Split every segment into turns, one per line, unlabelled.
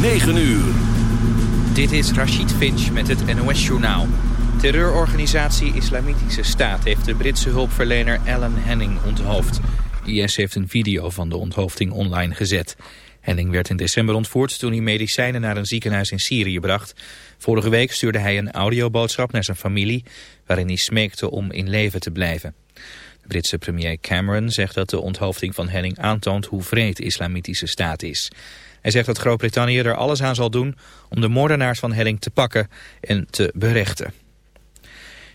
9 uur.
Dit is Rashid Finch met het NOS-journaal. Terreurorganisatie Islamitische Staat heeft de Britse hulpverlener Alan Henning onthoofd. IS heeft een video van de onthoofding online gezet. Henning werd in december ontvoerd toen hij medicijnen naar een ziekenhuis in Syrië bracht. Vorige week stuurde hij een audioboodschap naar zijn familie... waarin hij smeekte om in leven te blijven. De Britse premier Cameron zegt dat de onthoofding van Henning aantoont hoe vreed islamitische staat is. Hij zegt dat Groot-Brittannië er alles aan zal doen om de moordenaars van Henning te pakken en te berechten.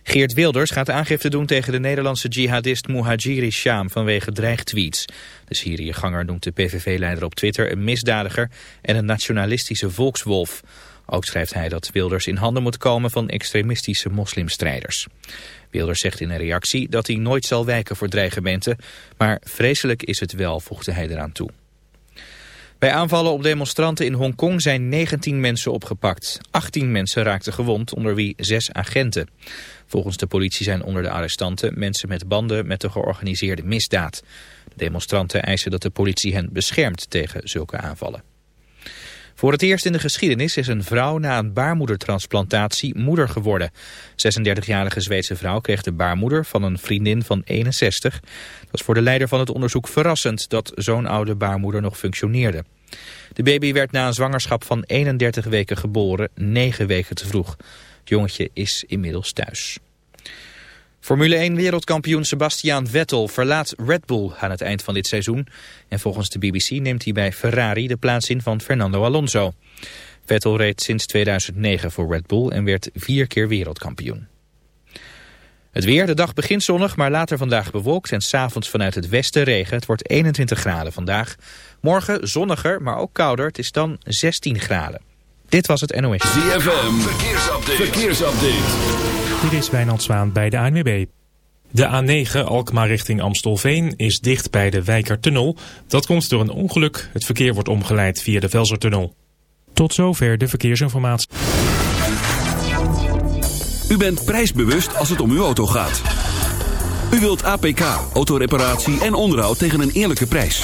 Geert Wilders gaat aangifte doen tegen de Nederlandse jihadist Muhajiri Sham vanwege dreigtweets. De Syriëganger noemt de PVV-leider op Twitter een misdadiger en een nationalistische volkswolf. Ook schrijft hij dat Wilders in handen moet komen van extremistische moslimstrijders. Wilders zegt in een reactie dat hij nooit zal wijken voor dreigementen, maar vreselijk is het wel, voegde hij eraan toe. Bij aanvallen op demonstranten in Hongkong zijn 19 mensen opgepakt. 18 mensen raakten gewond, onder wie 6 agenten. Volgens de politie zijn onder de arrestanten mensen met banden met de georganiseerde misdaad. De demonstranten eisen dat de politie hen beschermt tegen zulke aanvallen. Voor het eerst in de geschiedenis is een vrouw na een baarmoedertransplantatie moeder geworden. 36-jarige Zweedse vrouw kreeg de baarmoeder van een vriendin van 61. Dat was voor de leider van het onderzoek verrassend dat zo'n oude baarmoeder nog functioneerde. De baby werd na een zwangerschap van 31 weken geboren, 9 weken te vroeg. Het jongetje is inmiddels thuis. Formule 1 wereldkampioen Sebastian Vettel verlaat Red Bull aan het eind van dit seizoen. En volgens de BBC neemt hij bij Ferrari de plaats in van Fernando Alonso. Vettel reed sinds 2009 voor Red Bull en werd vier keer wereldkampioen. Het weer, de dag begint zonnig, maar later vandaag bewolkt en s'avonds vanuit het westen regen. Het wordt 21 graden vandaag. Morgen zonniger, maar ook kouder. Het is dan 16 graden. Dit was het NOS.
ZFM, verkeersupdate. verkeersupdate.
Dit is Wijnand Zwaan bij de ANWB. De A9 Alkmaar richting Amstelveen is dicht bij de Wijkertunnel. Dat komt door een ongeluk. Het verkeer wordt omgeleid via de Velsertunnel. Tot zover de verkeersinformatie.
U bent prijsbewust als het om uw auto gaat. U wilt APK, autoreparatie en onderhoud tegen een eerlijke prijs.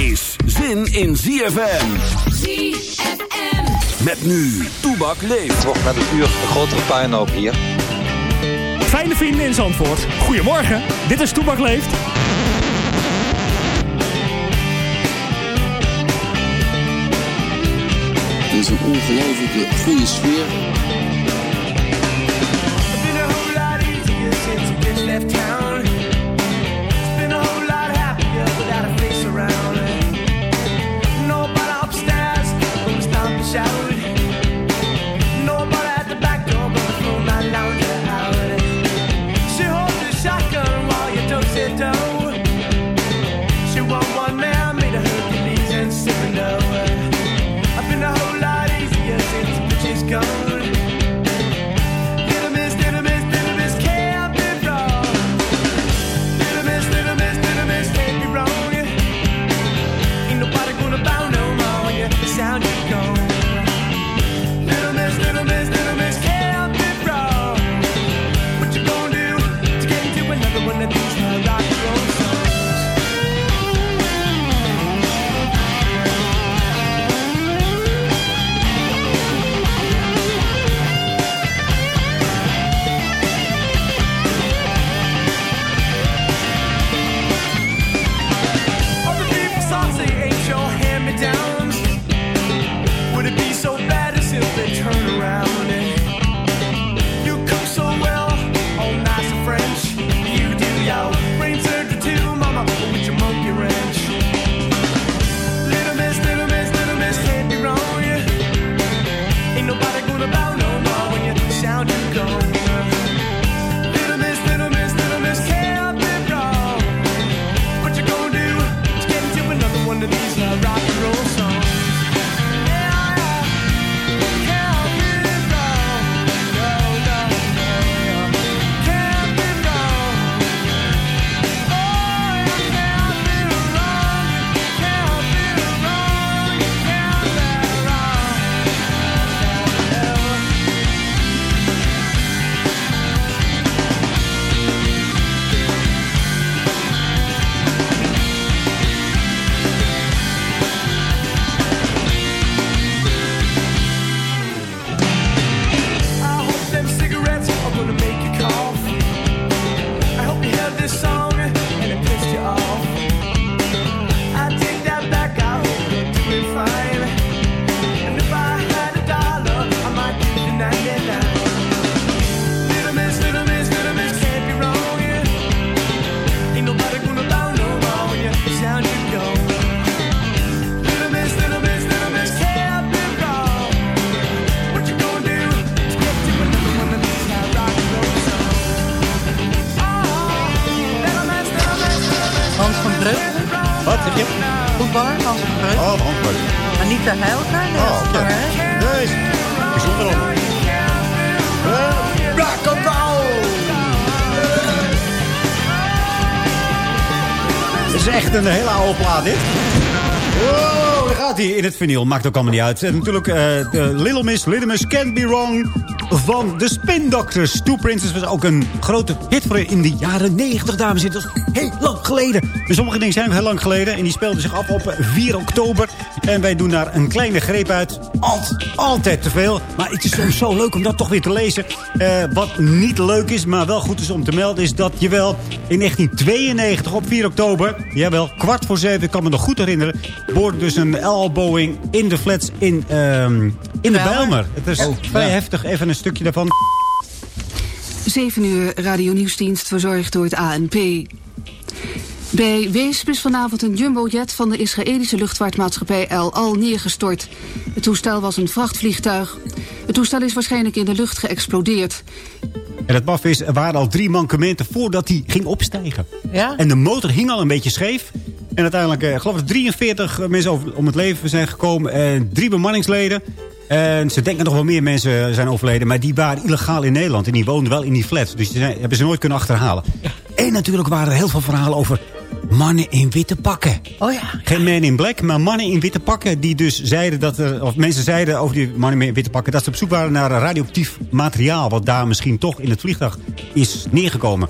is zin in ZFM.
ZFM.
Met nu, Toebak leeft.
Het wordt met een uur een grotere puinhoop hier.
Fijne vrienden in Zandvoort. Goedemorgen, dit is Toebak Leeft.
Er is een ongelofelijke goede sfeer.
Echt een hele oude plaat, dit. Wow, daar gaat hij in het vinyl. Maakt ook allemaal niet uit. En natuurlijk eh, de Little Miss, Little Miss Can't Be Wrong van de Spin Doctors. Two Princess was ook een grote hit voor in de jaren 90, dames en heren. Heel lang geleden. En sommige dingen zijn heel lang geleden. En die speelden zich af op 4 oktober. En wij doen daar een kleine greep uit. Alt, altijd te veel. Maar het is soms zo leuk om dat toch weer te lezen. Eh, wat niet leuk is, maar wel goed is om te melden... is dat je wel in 1992 op 4 oktober... jawel, kwart voor zeven, ik kan me nog goed herinneren... boorde dus een elbowing in de flats in, ehm, in de?
Bijlmer.
Het is
Oh,
vrij
ja.
heftig. Even een stukje daarvan.
7 uur Radio Nieuwsdienst verzorgd door het ANP. Bij Weesp is vanavond een jumbojet van de Israëlische luchtvaartmaatschappij El Al neergestort. Het toestel was een vrachtvliegtuig. Het toestel is waarschijnlijk in de lucht geëxplodeerd.
En het maf is, er waren al drie mankementen voordat hij ging opstijgen.
Ja?
En de motor hing al een beetje scheef. En uiteindelijk, eh, ik geloof dat 43 mensen om het leven zijn gekomen. En drie bemanningsleden. En ze denken nog wel meer mensen zijn overleden. Maar die waren illegaal in Nederland. En die woonden wel in die flat. Dus die zijn, hebben ze nooit kunnen achterhalen. En natuurlijk waren er heel veel verhalen over mannen in witte pakken.
Oh ja.
Geen man in black, maar mannen in witte pakken. Die dus zeiden dat er, of mensen zeiden over die mannen in witte pakken. dat ze op zoek waren naar radioactief materiaal. wat daar misschien toch in het vliegtuig is neergekomen.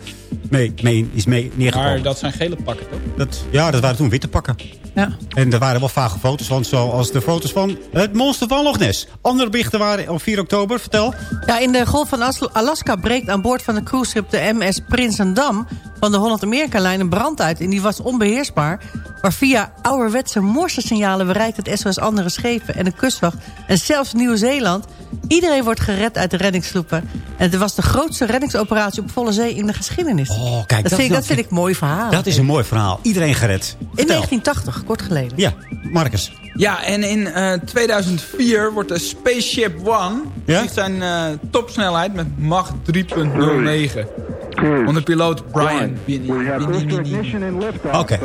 Mee, mee, is mee neergekomen.
Maar dat zijn gele pakken, toch?
Dat, ja, dat waren toen witte pakken.
Ja.
En er waren wel vage foto's van, zoals de foto's van het monster van Loch Ness. Andere berichten waren op 4 oktober, vertel.
Ja, in de golf van As- Alaska breekt aan boord van de cruiseschip de MS Prinsendam van de Holland-Amerika-lijn een brand uit. En die was onbeheersbaar. Maar via ouderwetse morsensignalen bereikt het SOS andere schepen en de kustwacht. En zelfs Nieuw-Zeeland. Iedereen wordt gered uit de reddingssloepen. En het was de grootste reddingsoperatie op volle zee in de geschiedenis.
Oh, kijk,
dat, vind, ik, dat vind ik een mooi verhaal.
Dat is een mooi verhaal. Iedereen gered.
In
Vertel.
1980, kort geleden.
Ja, Marcus.
Ja, en in eh, 2004 wordt de Spaceship One...
Ja?
zijn eh, topsnelheid met Mach 3.09. Onder piloot Brian.
Oké.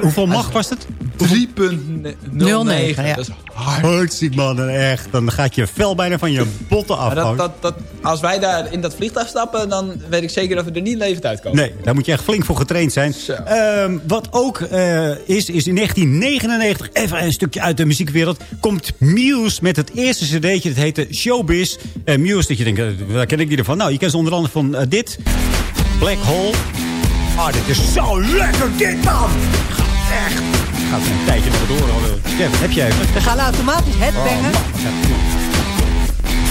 Hoeveel macht was het?
3.09.
ja.
Dat is hard.
Hartstikke man, echt. Dan gaat je vel bijna van je botten af.
Dat, dat, dat, als wij daar in dat vliegtuig stappen... dan weet ik zeker dat we er niet levend uitkomen.
Nee, daar moet je echt flink voor getraind zijn. Ehm, wat ook eh, is, is in 1999, even een stukje uit de muziekwereld... komt Muse met het eerste cd'tje, dat heette Showbiz. Uh, Muse, dat je denkt, eh, waar ken ik die ervan? Nou, je kent ze onder andere van dit. Black Hole. Ah, dit is zo lekker, dit man! Gaat echt. Gaat een tijdje nog door. hoor. Kevin, heb je even?
We gaan automatisch headbangen.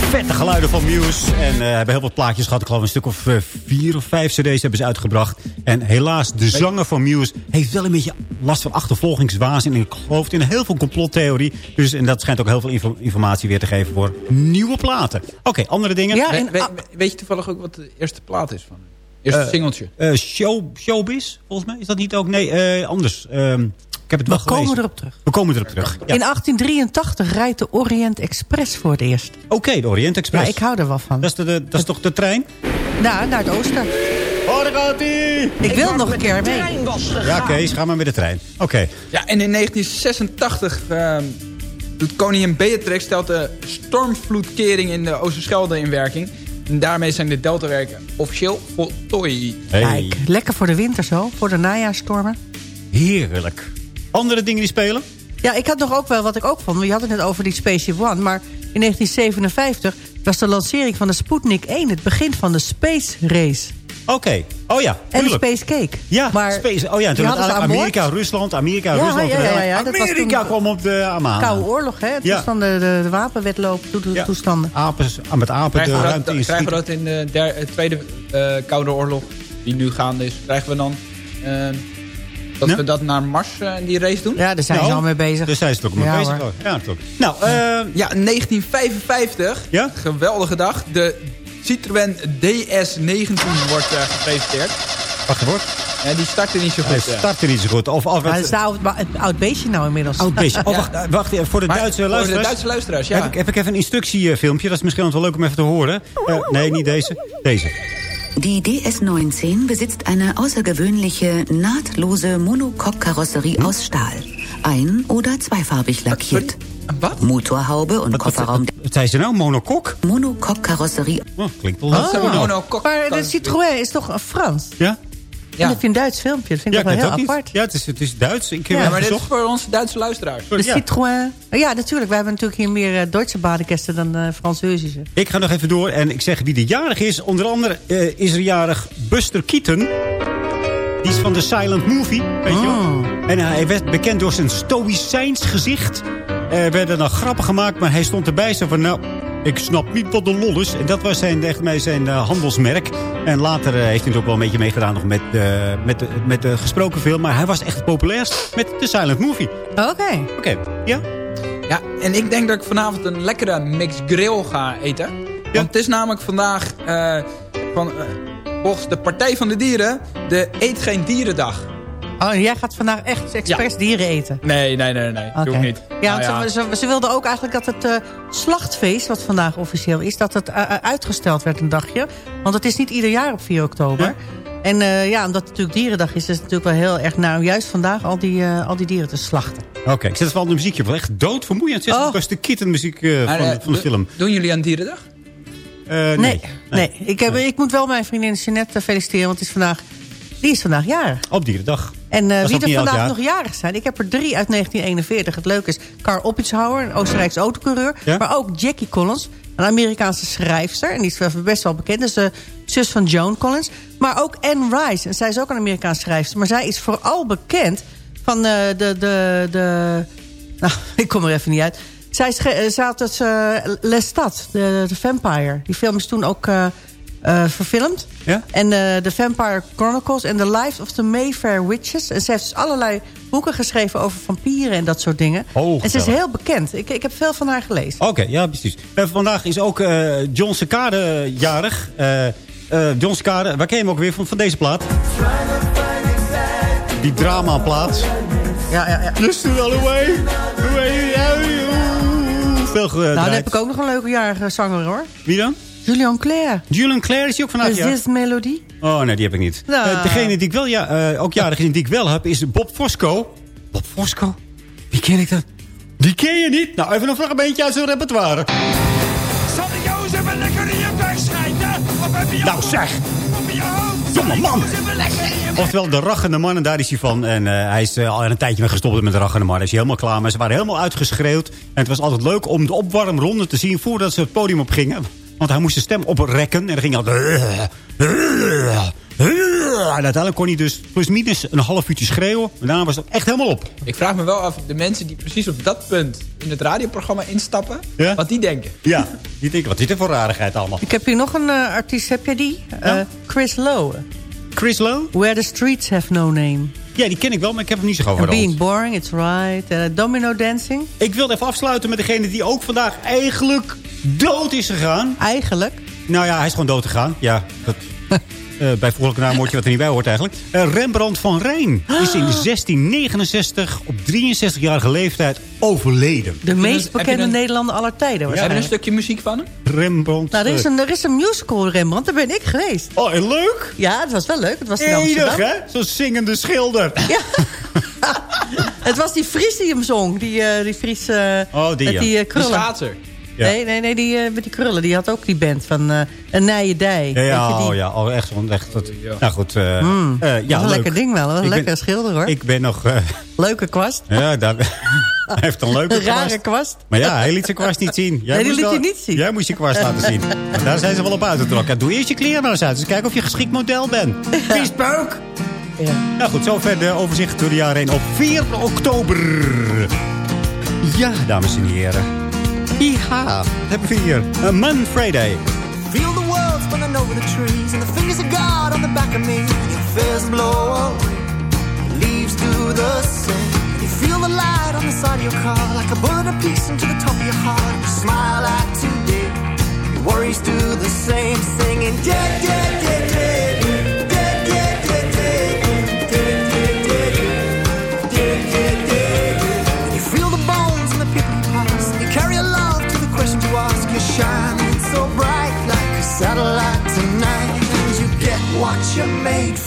vette geluiden van Muse. En eh hebben heel wat plaatjes gehad. Ik geloof een stuk of eh, vier of vijf cd's hebben ze uitgebracht. En helaas, de zanger van Muse heeft wel een beetje last van achtervolgingswaanzin. En ik geloof in heel veel complottheorie. Dus, en dat schijnt ook heel veel info- informatie weer te geven voor nieuwe platen. Oké, andere dingen.
Ja,
We- we- weet je toevallig ook wat de eerste plaat is van hem? Eerste
Eh,
singeltje.
Eh, show, showbiz, volgens mij. Is dat niet ook? Nee, eh, anders. Ehm, Ik heb het wel
We
gelezen.
komen erop terug.
We komen erop terug. Ja.
In 1883 rijdt de Orient Express voor het eerst.
Oké, de Orient Express.
Ja, ik hou er wel van.
Dat is, de, de- dat is toch de trein?
Ja, naar het oosten.
Oh, daar gaat ie!
Ik wil nog een keer mee.
Ja, Kees, ga maar met de trein. Oké.
Ja, en in 1986 ehm, doet koningin Beatrix stelt de stormvloedkering in de Oosterschelde in werking. En daarmee zijn de deltawerken officieel voltooid.
Hey.
Kijk, lekker voor de winter zo, voor de najaarstormen.
Heerlijk. Andere dingen die spelen?
Ja, ik had nog ook wel wat ik ook vond. We hadden het net over die Spaceship One. Maar in 1957 was de lancering van de Sputnik 1 het begin van de Space Race.
Oké. Oh ja,
En de. Space Cake.
Ja,
maar
Space. Oh ja, toen
boord.
Amerika, Rusland, Amerika,
Ja,
Rusland.
ja, ja, ja, dat was
Amerika
toen-
kwam op de Amana.
Koude oorlog, hè? Het
Ja.
was van de, de, de wapenwetloop to- to-
Ja.
toestanden.
Apen, ah, met apen
Krijgen
de ruimte
dat,
in
krijgen we dat in de der- eh, Tweede eh, Koude Oorlog, die nu gaande is, krijgen we dan ehm, dat
Ja?
we dat naar Mars eh, die race doen?
Ja, daar zijn
Nou,
ze al mee bezig.
Daar zijn ze toch mee
Ja,
bezig.
hoor.
Ja, toch. Nou, eh,
Ja, 1955.
Ja?
Geweldige dag. De Citroën DS19 wordt eh, gepresenteerd.
wacht even hoor.
Ja, die startte niet zo
Hij
goed. eh.
startte niet zo goed. Of, of
Maar is de oud, maar het oud beestje nou inmiddels.
oud beestje. Oh, wacht, eh, wacht even, voor de
Maar
Duitse
voor
luisteraars.
de Duitse luisteraars, ja.
Heb, ik, heb ik even een instructiefilmpje. Dat is misschien wel leuk om even te horen. Nee, niet deze. Deze.
Die DS-19 besitzt eine außergewöhnliche, nahtlose Monocoque-Karosserie aus Stahl. Ein- oder zweifarbig lackiert.
Wat?
Motorhaube und
Wat, wat,
Kofferraum
wat, wat zei ze nou? Monokok?
Monocoque-Karosserie.
Oh, klinkt wel
Dat is
leuk.
een
Nou,
monocoque.
Maar de Citroën is toch Frans?
Ja?
En dat vind ik een Duits filmpje. Dat vind ik
Ja, ik
wel heel apart.
niet. Ja, het is, het is Duits. Ik heb
Ja,
ja,
Ja, maar dit is voor onze Duitse luisteraars.
De
Ja.
Citroën. Ja, natuurlijk. We hebben natuurlijk hier meer uh, Duitse badenkesten dan uh, Franseusische.
Ik ga nog even door en ik zeg wie de jarig is. Onder andere eh, is er jarig Buster Keaton. Die is van de Silent Movie, weet je
Oh.
wel. En hij werd bekend door zijn stoïcijns gezicht. Er werden dan grappen gemaakt, maar hij stond erbij zo van... nou, ik snap niet wat de lol is. En dat was zijn, echt mee zijn eh, handelsmerk. En later eh, heeft hij er ook wel een beetje meegedaan nog met, eh, met, de, met de gesproken film. Maar hij was echt het populairst met de Silent Movie.
Oké.
Oké, ja?
Ja, en ik denk dat ik vanavond een lekkere mixed grill ga eten. Want het is namelijk vandaag, eh, van, eh, volgens de Partij van de Dieren, de Eet Geen Dierendag.
Oh, jij gaat vandaag echt expres dieren eten?
Nee, nee, nee, nee. Doe
Oké.
ik niet.
Ja,
Nou
want Ze, ze, ze wilden ook eigenlijk dat het eh, slachtfeest, wat vandaag officieel is... dat het eh, eh, uitgesteld werd een dagje. Want het is niet ieder jaar op 4 oktober. En eh, ja, omdat het natuurlijk dierendag is... is het natuurlijk wel heel erg nou om juist vandaag al die, eh, al die dieren te slachten.
Oké, ik zet even een muziekje. Wel echt doodvermoeiend. Het is
Oh.
de kittenmuziek eh, van, van de film.
Doen jullie aan Dierendag?
Eh, nee.
Nee, nee. Ik, heb, ik moet wel mijn vriendin Jeanette feliciteren... want het is vandaag, die is vandaag jarig.
Op dierendag.
En eh,
is
wie er vandaag
jaar.
nog jarig zijn. Ik heb er drie uit 1941. Het leuke is Karl Oppitzhauer, een Oostenrijks autocoureur.
Ja?
Maar ook Jackie Collins, een Amerikaanse schrijfster. En die is best wel bekend. Dat is de zus van Joan Collins. Maar ook Anne Rice. En zij is ook een Amerikaanse schrijfster. Maar zij is vooral bekend van eh, de, de, de... Nou, ik kom er even niet uit. Zij eh, had het eh, Lestat, de, de Vampire. Die film is toen ook eh, eh, verfilmd.
Ja?
En eh The Vampire Chronicles en The Lives of the Mayfair Witches. En ze heeft dus allerlei boeken geschreven over vampieren en dat soort dingen.
Oh,
en ze is heel bekend. Ik, ik heb veel van haar gelezen.
Oké, ja, precies. Eh, vandaag is ook eh, John Secade jarig. John Secade, waar ken je hem ook weer van, van deze plaat? Die drama-plaat.
Ja, ja, ja.
Just the other way. The way you- Veel gedraaid.
Nou, dan heb ik ook nog een leuke jarige zanger hoor.
Wie dan?
Julian Claire.
Julian Claire is hij ook vandaag
Is
jarig?
this melody?
Oh, nee, die heb ik niet.
Nou.
Eh, degene die ik wel ja, eh, ook is en die ik wel heb, is Bob Fosco. Bob Fosco? Wie ken ik dan? Die ken je niet? Nou, even een fragmentje uit zijn repertoire.
Zal de Joost even lekker in je bek schijten? Of heb je
Nou zeg! Domme man! Oftewel, de rachende man, en daar is hij van. En eh, hij is al een tijdje mee gestopt met de rachende man. Hij is helemaal klaar, maar ze waren helemaal uitgeschreeuwd. En het was altijd leuk om de opwarmronde te zien voordat ze het podium op gingen. Want hij moest zijn stem oprekken. En dan ging hij altijd... En uiteindelijk kon hij dus plus minus een half uurtje schreeuwen. En daarna was het echt helemaal op.
Ik vraag me wel af, de mensen die precies op dat punt in het radioprogramma instappen,
Ja?
wat die denken.
Ja, die denken, wat is dit voor rarigheid allemaal?
Ik heb hier nog een eh, artiest. Heb jij die? Eh, Chris Lowe.
Chris Lowe?
Where the Streets Have No Name.
Ja, die ken ik wel, maar ik heb hem niet zo gehoord.
Being Boring, It's Right. Eh, Domino Dancing.
Ik wilde even afsluiten met degene die ook vandaag eigenlijk dood is gegaan.
Eigenlijk.
Nou ja, hij is gewoon dood gegaan. Ja, dat... Uh, bijvoeglijke naamwoordje wat er niet bij hoort eigenlijk. Uh, Rembrandt van Rijn is in 1669 op 63-jarige leeftijd overleden.
De meest bekende een... Nederlander aller tijden.
Ja, hebben we een stukje muziek van hem?
Rembrandt.
Nou, er is, een, er is een musical Rembrandt, daar ben ik geweest.
Oh, en leuk?
Ja, het was wel leuk. Het was in
Enig,
Amsterdam.
hè? Zo'n zingende schilder.
Ja. het was die Fries die hem zong. Die, uh, die Fries uh,
oh, die,
met
ja.
die uh, krullen.
Ja.
Nee, nee, nee, die uh, met die krullen. Die had ook die band van uh, Een Nijendij.
Ja, ja,
je, die...
oh, ja oh, echt. Echt, dat, ja. Nou goed, uh,
mm,
ja,
dat is
leuk.
een lekker ding wel. Een lekker
ben,
schilder hoor.
Ik ben nog...
Leuke kwast.
Ja, daar, hij heeft een leuke
Een rare
kwast. Maar ja, hij liet zijn kwast niet zien. Jij
nee, die
moest
liet
wel,
hij niet zien.
Jij moest je kwast laten zien. Maar daar zijn ze wel op uitgetrokken. Ja, doe eerst je kleren maar eens uit. Dus kijken of je geschikt model bent. Viespeuk! Ja. Nou goed, zover de overzicht door de jaren heen op 4 oktober. Ja, dames en heren. Ja, wat hebben we hier? Een Man Friday.
Feel the world spinning over the trees And the fingers of God on the back of me. Your fears blow away Leaves do the same. You feel the light on the side of your car Like a bullet apiece into the top of your heart. You smile at today Your worries do the same. Singing dead, dead, dead,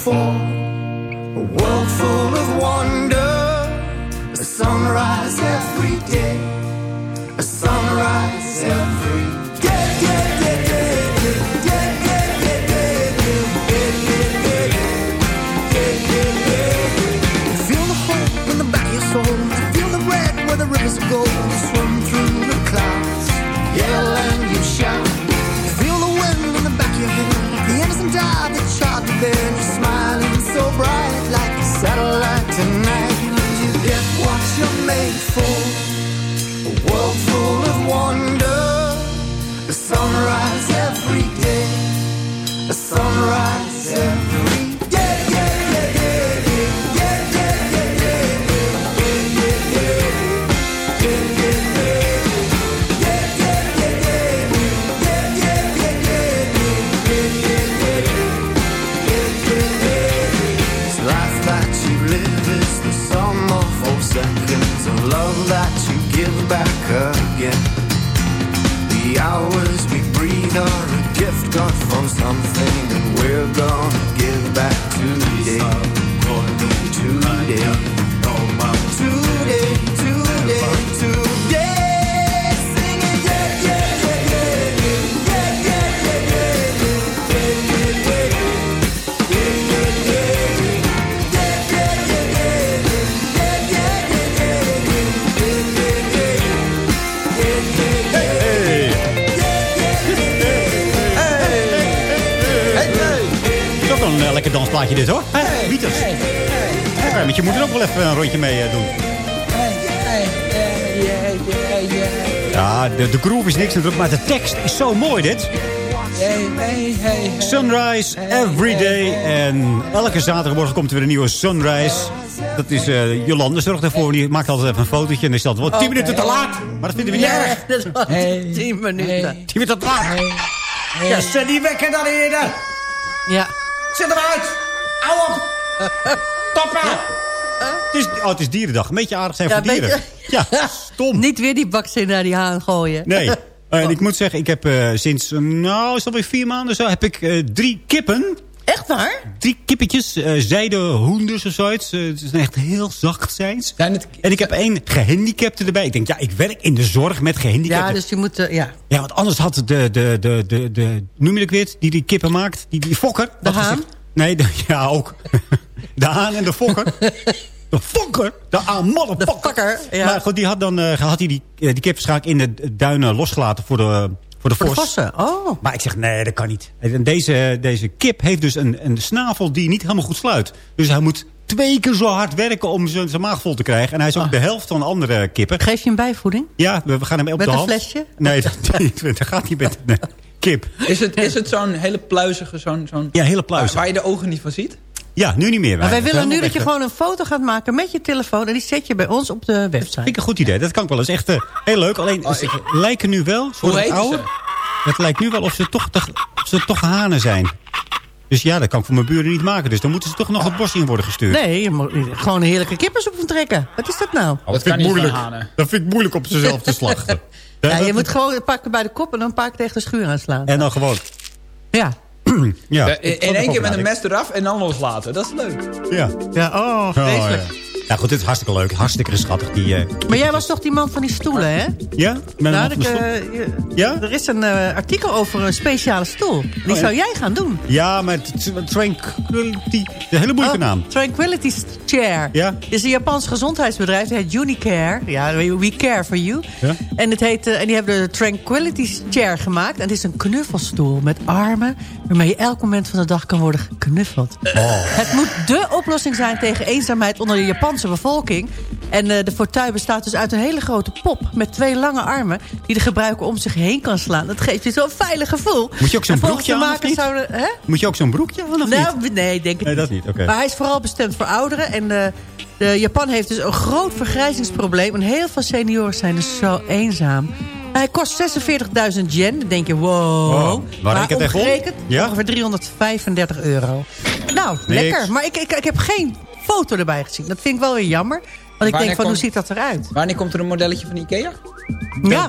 for a world full of wonder. A sunrise every day, a sunrise every day. day, day, day feel the hope in the back of your soul. Feel the red where the rivers of gold.
Dansplaatje dit hoor. Hey, Wieters. Met je moeder ook wel even een rondje mee eh, doen. Ja, de, de groove is niks natuurlijk, maar de tekst is zo mooi dit. Sunrise every day. En elke zaterdagmorgen komt er weer een nieuwe Sunrise. Dat is uh, Jolande zorgt ervoor. Die maakt altijd even een fotootje. En is dat wel 10 minuten te laat. Maar dat vinden we niet
Ja,
erg.
dat was tien minuten.
10 minuten te laat. Ja, zet die wekker dan eerder.
Ja.
Zet hem uit. Hou op. Stoppen. Het is, oh, het is dierendag. Een beetje aardig zijn
Ja,
voor dieren.
beetje-
Ja, stom.
Niet weer die baksteen naar die haan gooien.
Nee. En ik moet zeggen, ik heb eh, sinds, eh, nou, is dat weer vier maanden zo, heb ik eh, drie kippen.
Echt waar?
Drie kippetjes, eh zijdehoenders of zoiets. Eh, het is echt heel zacht zijn ze.
Zijn het,
En ik heb één gehandicapte erbij. Ik denk, ja, ik werk in de zorg met gehandicapten.
Ja, dus je moet... eh, ja.
Ja, want anders had de, de, de, de, de noem je het weer, die die kippen maakt, die, die fokker.
De haan?
Nee, de, ja, ook. De haan en de fokker. De fokker? De haan.
De fokker, ja.
Maar goed, die had dan eh, had hij die, eh, die kip waarschijnlijk in de duinen losgelaten voor de, voor de
Voor de
vos.
vossen. Oh.
Maar ik zeg, nee, dat kan niet. En deze, deze kip heeft dus een, een snavel die niet helemaal goed sluit. Dus hij moet twee keer zo hard werken om zijn, zijn maag vol te krijgen. En hij is ook de helft van de andere kippen.
Geef je een bijvoeding?
Ja, we, we gaan hem op
Met
de
een
hand.
flesje?
Nee, dat, dat gaat niet met een kip.
Is het, is het zo'n hele pluizige, zo'n... zo'n
Ja, hele
waar,
pluizig.
waar je de ogen niet van ziet?
Ja, nu niet meer.
Maar wij willen nu dat je gewoon een foto gaat maken met je telefoon... en die zet je bij ons op de website.
Vind ik een goed idee. Dat kan ik wel eens. Echt eh, heel leuk. Alleen,
Oh,
ze lijken nu wel...
Hoe heet ze?
Het lijkt nu wel of ze toch, toch, of ze toch hanen zijn. Dus ja, dat kan ik voor mijn buren niet maken. Dus dan moeten ze toch nog het bos in worden gestuurd.
Nee, je moet gewoon een heerlijke kippensoep van trekken. Wat is dat nou?
dat, vind ik moeilijk. dat vind ik moeilijk om ze zelf te slachten.
Ja, je moet gewoon pakken bij de kop en dan pakken tegen de schuur aanslaan.
En dan gewoon.
Ja.
ja.
Eh, in één keer met een mes eraf en dan loslaten. Dat is leuk.
Ja.
Ja, oh, vreselijk.
ja. Ja, goed, dit is hartstikke leuk. Hartstikke schattig. Die, eh,
Maar jij was toch die man van die stoelen, hè?
Ja? Met
Nou, ik, eh,
Ja?
Er is een eh, artikel over een speciale stoel. Die
ja.
zou jij gaan doen.
Ja, maar een Tranquility... Een hele moeilijke naam.
Tranquility Chair.
Ja.
Het is een Japans gezondheidsbedrijf. Het heet Unicare. Ja, we care for you.
Ja.
En, het heet, en die hebben de Tranquility Chair gemaakt. En het is een knuffelstoel met armen... waarmee je elk moment van de dag kan worden geknuffeld. Het moet dé oplossing zijn tegen eenzaamheid onder de Japanse bevolking. En eh, de fortuin bestaat dus uit een hele grote pop... met twee lange armen die de gebruiker om zich heen kan slaan. Dat geeft je zo'n veilig gevoel.
Moet je ook zo'n broekje aan, of
makers
niet?
zouden- hè?
Moet je ook zo'n broekje aan of
Nou,
niet?
nee, denk ik
Nee, dat niet. Oké.
maar hij is vooral bestemd voor ouderen. En de, de Japan heeft dus een groot vergrijzingsprobleem. En heel veel senioren zijn dus zo eenzaam. Hij kost 46.000 yen. Dan denk je, wow.
Wow. Waar
maar
ik het echt
omgerekend
Ja?
ongeveer 335 euro. Nou, lekker. Maar ik, ik, ik heb geen foto erbij gezien. Dat vind ik wel weer jammer. Want ik
Wanneer
denk van, hoe ziet dat eruit?
Wanneer komt er een modelletje van Ikea?
Ja,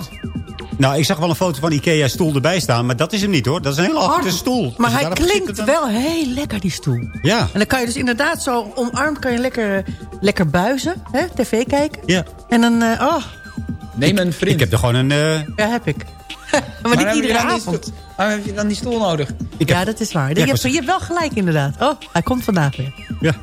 Nou, ik zag wel een foto van Ikea stoel erbij staan. Maar dat is hem niet hoor. Dat is een hele aparte
hard.
stoel.
Maar
je
hij klinkt wel heel lekker, die stoel.
Ja.
En dan kan je dus inderdaad zo omarmd kan je lekker, lekker buizen. Hè? TV kijken.
Ja.
En dan, eh, oh,
Neem een vriend.
Ik heb er gewoon een... eh,
ja, heb ik. Maar, niet iedere avond.
stoel- Waarom heb je dan die stoel nodig?
Ja, dat is waar. je,
ik
hebt,
was-
je hebt wel gelijk inderdaad. Oh, hij komt vandaag weer.
ja.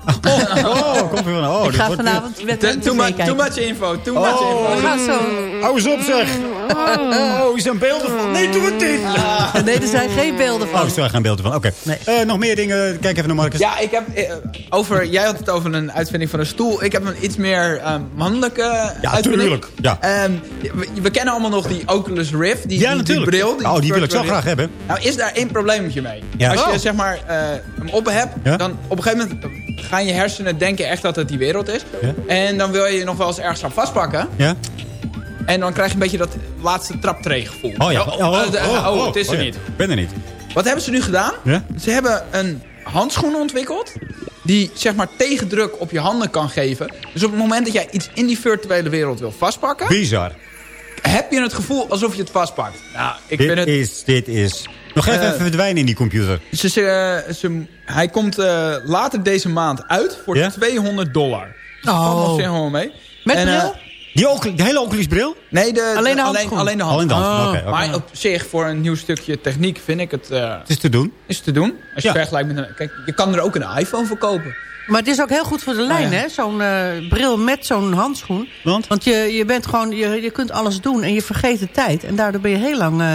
Oh, kom weer van. Oh,
ik ga vanavond met
Too,
hem
too, much,
kijken.
too much info, too much
We
info.
gaan zo.
Hou eens op zeg. Oh, is er beelden van? Nee, doe het niet.
Nee, er zijn geen beelden
Oh,
van.
er zijn geen beelden van. Oké.
Nee.
Eh, nog meer dingen. Kijk even naar Marcus.
Ja, ik heb eh, over, jij had het over een uitvinding van een stoel. Ik heb een iets meer ehm, mannelijke
Ja,
uitvinding.
tuurlijk. Ja.
Ehm, we, we kennen allemaal nog die Oculus Rift, die,
Ja,
die, die
natuurlijk.
bril. Die
Oh, die wil ik zo graag hebben.
Nou, is daar één probleempje mee.
Ja.
Als je
Oh.
zeg maar eh, hem op hebt,
Ja.
dan op een gegeven moment gaan je hersenen denken echt dat het die wereld is.
Ja.
En dan wil je je nog wel eens ergens aan vastpakken.
Ja?
En dan krijg je een beetje dat laatste traptreegevoel.
Oh ja.
Oh, eh, de- oh, het is er
ja.
niet.
Ik ben er niet.
Wat hebben ze nu gedaan?
Ja?
Ze hebben een handschoen ontwikkeld. Die zeg maar tegendruk op je handen kan geven. Dus op het moment dat jij iets in die virtuele wereld wil vastpakken...
Bizar.
heb je het gevoel alsof je het vastpakt. Nou, ik
Dit
vind het...
is, dit is... Nog even,
Eh,
even verdwijnen in die computer.
Ze, ze, ze- hij komt eh, later deze maand uit voor
Ja?
200 dollar. Dus dat valt
Oh.
nog zeer gewoon mee.
Met
En, eh,
bril?
Die Oculus- de hele Oculus bril?
nee, de,
Alleen de
alleen,
handschoen?
alleen de
Alleen
hand.
oké.
Maar op zich, voor een nieuw stukje techniek vind ik het... eh,
Het is te doen.
is te doen. Als je
Ja.
vergelijkt met een... Kijk, je kan er ook een iPhone voor kopen.
Maar het is ook heel goed voor de lijn,
ja.
hè? Zo'n eh, bril met zo'n handschoen.
Want?
Want je, je bent gewoon, je, je kunt alles doen en je vergeet de tijd. En daardoor ben je heel lang, eh,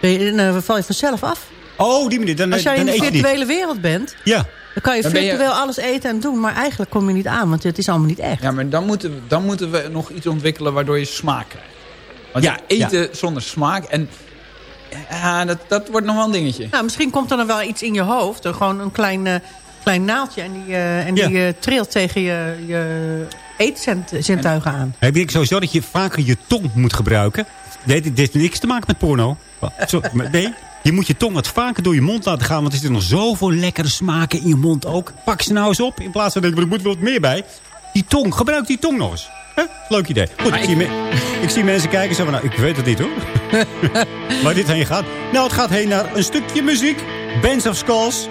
ben je, val je vanzelf af.
Oh, die manier. Dan,
Als jij
dan
in de virtuele wereld bent,
Ja.
Dan kan je
Dan je-
virtueel alles eten en doen. Maar eigenlijk kom je niet aan, want het is allemaal niet echt.
Ja, maar dan moeten, we, dan moeten we nog iets ontwikkelen waardoor je smaak krijgt. Want ja,
Ja,
eten zonder smaak. En ja, dat, dat wordt nog wel een dingetje.
Nou, misschien komt er dan wel iets in je hoofd. Er Gewoon een klein, klein naaldje en die, eh, en die
Ja.
eh, trilt tegen je, je eetzintuigen aan.
Ik denk sowieso dat je vaker je tong moet gebruiken. Nee, dit dit heeft niks te maken met porno. Zo, maar nee, je moet je tong wat vaker door je mond laten gaan. Want er zitten nog zoveel lekkere smaken in je mond ook. Pak ze nou eens op. In plaats van dat er moet wel wat meer bij. Die tong, gebruik die tong nog eens. Hè? Leuk idee. Goed, ik, zie me- ik zie mensen kijken zo van, nou, ik weet het niet hoor. Waar dit heen gaat. Nou, het gaat heen naar een stukje muziek. Bands of Skulls.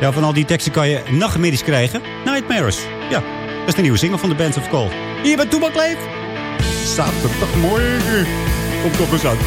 Ja, van al die teksten kan je nachtmerries krijgen. Nightmares. Ja, dat is de nieuwe single van de Bands of Skulls. Hier bij Toebak Leef. Zaterdagmorgen. Komt toch eens uit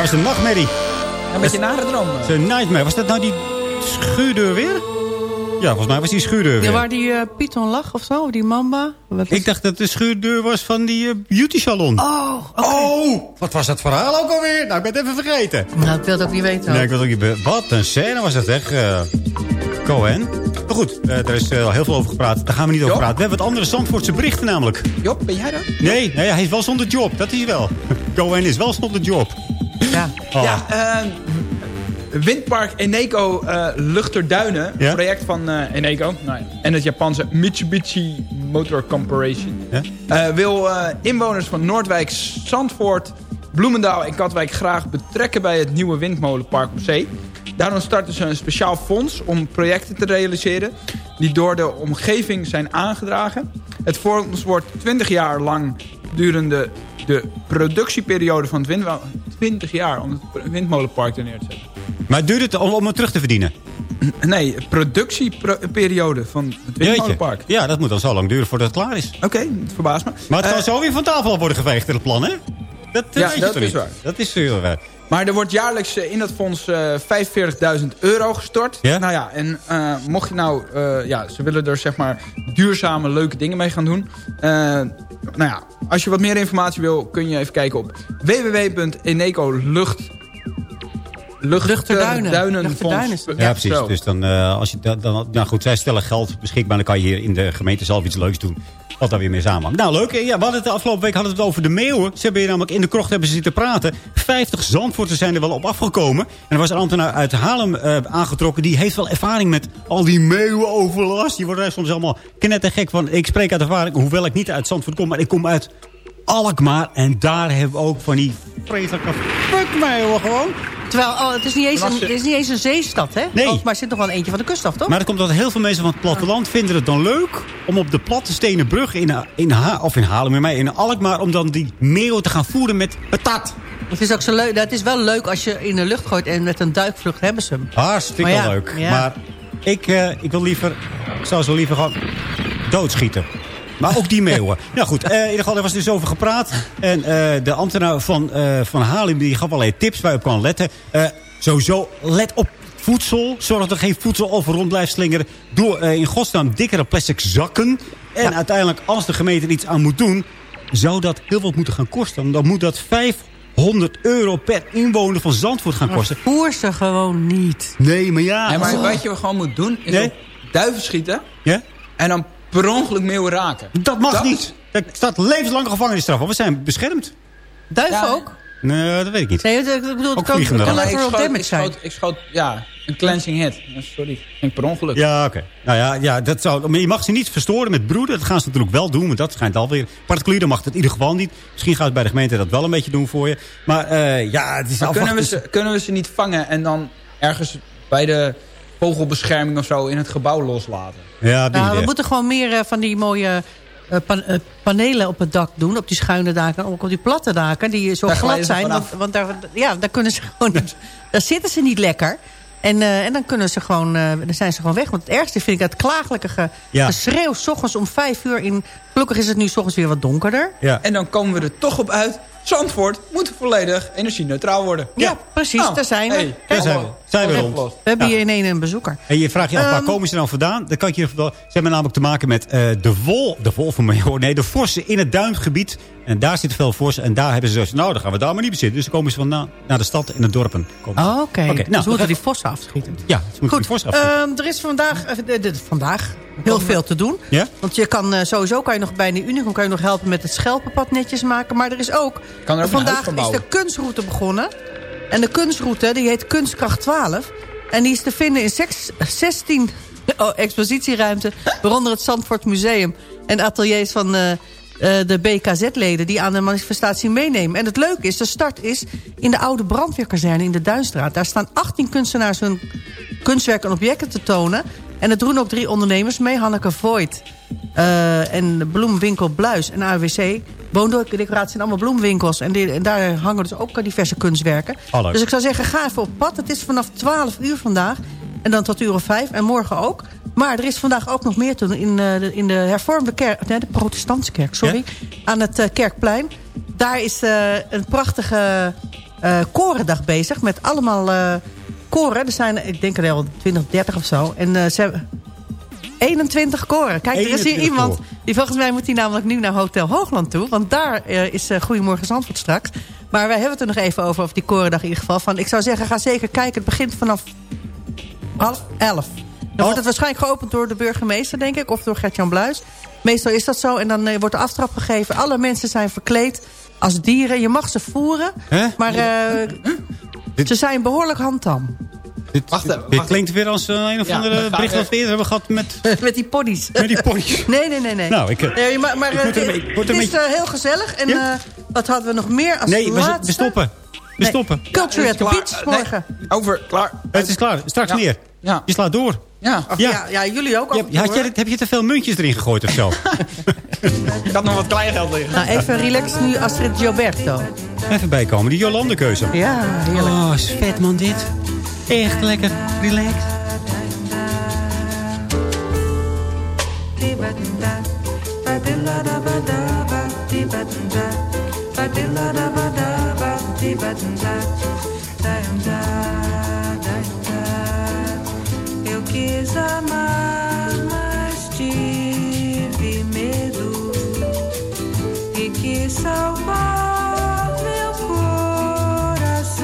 Dat was een nachtmerrie.
Een beetje nare droom.
Is een nightmare. Was dat nou die schuurdeur weer? Ja, volgens mij was die schuurdeur
Ja,
weer.
waar die eh, Python lag of zo, of die mamba. Wat
Ik dacht dat de schuurdeur was van die eh, beauty salon.
Oh, oké.
Oh, wat was dat verhaal ook alweer? Nou, ik ben het even vergeten.
Nou, ik wil het ook niet weten.
Nee, ik wil ook niet... Wat een scène was dat, echt. eh Cohen. Maar goed, er is al heel veel over gepraat. Daar gaan we niet over
Job?
praten. We hebben wat andere Zandvoortse berichten namelijk.
Job, ben jij dat?
Nee, nee, hij is wel zonder job. Dat is hij wel. Cohen is wel zonder job.
Ja.
Oh.
Ja, eh, Windpark Eneco eh Luchterduinen.
Ja?
Project van eh, Eneco. Nou, ja. En het Japanse Mitsubishi Motor Corporation.
Ja?
eh, wil eh, inwoners van Noordwijk, Zandvoort, Bloemendaal en Katwijk graag betrekken bij het nieuwe windmolenpark op zee. Daarom starten ze een speciaal fonds om projecten te realiseren die door de omgeving zijn aangedragen. Het fonds wordt 20 jaar lang durende de productieperiode van het windmo- 20 jaar om het windmolenpark er neer te zetten.
Maar duurt het om, om het terug te verdienen?
Nee, productieperiode van het windmolenpark.
Ja, dat moet dan zo lang duren voordat het klaar is.
Oké, het verbaast me.
Maar het kan
Eh,
zo weer van tafel af worden geveegd in het plan, hè? Dat, eh,
Ja,
weet je
dat
toch
is
niet?
waar.
Dat is heel waar.
Maar er wordt jaarlijks eh, in dat fonds eh 45.000 euro gestort.
Ja?
Nou ja, en eh, mocht je nou... eh, ja, ze willen er zeg maar duurzame, leuke dingen mee gaan doen. Eh, nou ja, als je wat meer informatie wil, kun je even kijken op www.eneco-lucht...
Luchterduinen.
Ja, precies. Dus dan, eh, als je dat, dan, nou goed, zij stellen geld beschikbaar. Dan kan je hier in de gemeente zelf iets leuks doen. Wat daar weer mee samenhangt. Nou, leuk. Ja, we het de afgelopen week hadden we het over de meeuwen. Ze hebben hier namelijk in de krocht hebben ze zitten praten. 50 Zandvoorters zijn er wel op afgekomen. En er was een ambtenaar uit Haarlem eh, aangetrokken. Die heeft wel ervaring met al die meeuwenoverlast. Die worden soms allemaal knettergek van. Ik spreek uit ervaring, hoewel ik niet uit Zandvoort kom. Maar ik kom uit Alkmaar. En daar hebben we ook van die vreselijke fuckmeeuwen gewoon.
Terwijl, oh, het, is niet eens een, het is niet eens een zeestad, hè?
Nee.
Oh, maar er zit nog wel eentje van de kust af, toch?
Maar dat komt omdat heel veel mensen van het platteland vinden het dan leuk... om op de platte stenen brug in, in, Ha- of in Haarlem, met mij in Alkmaar... om dan die meeuwen te gaan voeden met patat.
Het is ook zo leuk. Het is wel leuk als je in de lucht gooit en met een duikvlucht hebben ze hem.
Hartstikke
ja,
leuk.
ja.
Maar ik, eh, ik wil liever... Ik zou zo liever gewoon doodschieten. Maar ook die meeuwen. nou goed, eh, in ieder geval, er was dus over gepraat. En eh, de ambtenaar van, eh van Haarlem die gaf allerlei tips waar je op kan letten. Eh, sowieso, let op voedsel. Zorg dat er geen voedsel over rond blijft slingeren. Doe eh, in godsnaam dikkere plastic zakken. En uiteindelijk, als de gemeente er iets aan moet doen... zou dat heel wat moeten gaan kosten. Dan moet dat 500 euro per inwoner van Zandvoort gaan kosten.
Voer ze gewoon niet.
Nee, maar ja.
Nee, maar
Oh.
wat je gewoon moet doen, is
Nee.
duiven schieten...
Ja?
en dan per ongeluk meeuwen raken.
Dat mag
Dat-
niet. Er staat levenslange gevangenisstraf. Want we zijn beschermd.
Duiven
Ja.
ook?
Nee, dat weet ik niet.
Nee, ik bedoel,
Ook
het kan
ratten.
collateral
ik schoot, ik
zijn.
schoot, ik schoot, ja, een cleansing hit. Sorry, ging per ongeluk.
Ja, oké. Nou ja, ja dat zou, maar je mag ze niet verstoren met broeden. Dat gaan ze natuurlijk wel doen. Maar dat schijnt alweer... Particulier mag het in ieder geval niet. Misschien gaat het bij de gemeente dat wel een beetje doen voor je. Maar eh, ja, het is
Maar kunnen, we ze, kunnen we ze niet vangen en dan ergens bij de vogelbescherming of zo in het gebouw loslaten?
Ja, die
Nou, we moeten gewoon meer eh, van die mooie eh, pan- eh, panelen op het dak doen. Op die schuine daken. Ook op die platte daken. Die zo
Daar
glad zijn. Want, want daar, ja, daar kunnen ze gewoon niet. Daar zitten ze niet lekker. En, eh, en dan kunnen ze gewoon, eh, dan zijn ze gewoon weg. Want het ergste vind ik het klagelijke ge,
Ja.
geschreeuw. S ochtends om vijf uur. In, gelukkig is het nu s ochtends weer wat donkerder.
Ja.
En dan komen we er toch op uit. Zandvoort moet volledig energie-neutraal worden.
Ja, precies.
Nou,
daar zijn we.
hey,
Daar zijn we. Zijn we rond.
We hebben
Ja.
hier in één een bezoeker.
En je vraagt je af, waar
Ehm,
komen ze nou vandaan? Dat kan ik je Ze hebben namelijk te maken met eh, de wol... De wol van mij, nee, de vossen in het duingebied. En daar zitten veel vossen. En daar hebben ze zoiets nou, dan gaan we daar maar niet bezitten. Dus dan komen ze van na, naar de stad en de dorpen. Komen.
Oh, Oké,
Oké,
dus
nou,
we moeten die vossen afschieten.
Ja, ze moeten
Goed,
die vossen afschieten.
ehm, er is vandaag, eh, dit- vandaag heel veel te doen.
Ja?
Want je kan eh, sowieso kan je nog bij de Unicum kan je nog helpen met het schelpenpad netjes maken. Maar er is ook,
Kan er ook een huis
vandaag
van
is de kunstroute begonnen. En de kunstroute die heet Kunstkracht 12. En die is te vinden in seks- 16 oh, expositieruimten. waaronder het Zandvoort Museum. En ateliers van eh, eh, de BKZ-leden die aan de manifestatie meenemen. En het leuke is, de start is in de oude brandweerkazerne in de Duinstraat. Daar staan 18 kunstenaars hun kunstwerken en objecten te tonen. En er doen ook drie ondernemers mee. Hanneke Voigt eh, en Bloemwinkel Bluis en AWC. Woondecoratie zijn allemaal bloemwinkels. En, die- en daar hangen dus ook diverse kunstwerken. Dus ik zou zeggen, ga even op pad. Het is vanaf 12 uur vandaag. En dan tot uur of 5. En morgen ook. Maar er is vandaag ook nog meer te doen in, eh, de, in de hervormde kerk. Nee, de protestantse kerk, sorry. Aan het eh, Kerkplein. Daar is een prachtige korendag bezig. Met allemaal koren. Er zijn, ik denk er wel 20, 30 of zo. En eh, ze hebben 21 koren. Kijk, er is hier
21
iemand. Die volgens mij moet die namelijk nu naar Hotel Hoogland toe. Want daar eh, is uh, Goedemorgen Zandvoort straks. Maar wij hebben het er nog even over, over die korendag in ieder geval. Van, ik zou zeggen, ga zeker kijken. Het begint vanaf half elf. Dan wordt het waarschijnlijk geopend door de burgemeester, denk ik. Of door Gert-Jan Bluis. Meestal is dat zo. En dan wordt de aftrap gegeven. Alle mensen zijn verkleed als dieren. Je mag ze voeren. Maar eh, ze zijn behoorlijk handtam.
Dit,
Wacht even,
dit
wacht
klinkt weer als een, een of
Ja,
andere bericht dat we eerder hebben gehad met...
Met die poddies.
Met die poddies.
Nee, nee, nee. nee.
Nou, ik, eh,
nee maar maar
ik
eh,
een beetje-
het is eh, heel gezellig. En
Ja?
eh, wat hadden we nog meer als
nee, we,
laatste?
we stoppen. We
Nee,
stoppen.
Culture
Ja,
at the
Nee.
morgen.
Over, klaar.
Het is klaar. Straks
Ja.
meer.
Ja.
Je slaat door.
Ja.
Ach, ja. Ja, jullie ook. toe,
had heb je te veel muntjes erin gegooid of zo?
Ik had nog wat kleingeld liggen.
Nou, even relax nu Astrid Gilberto.
Even bijkomen, die Jolande keuze.
Ja, heerlijk.
Oh, is vet man dit. Echt lekker. Relaxed.
Eu quis amar, mas tive medo e quis salvar meu coração.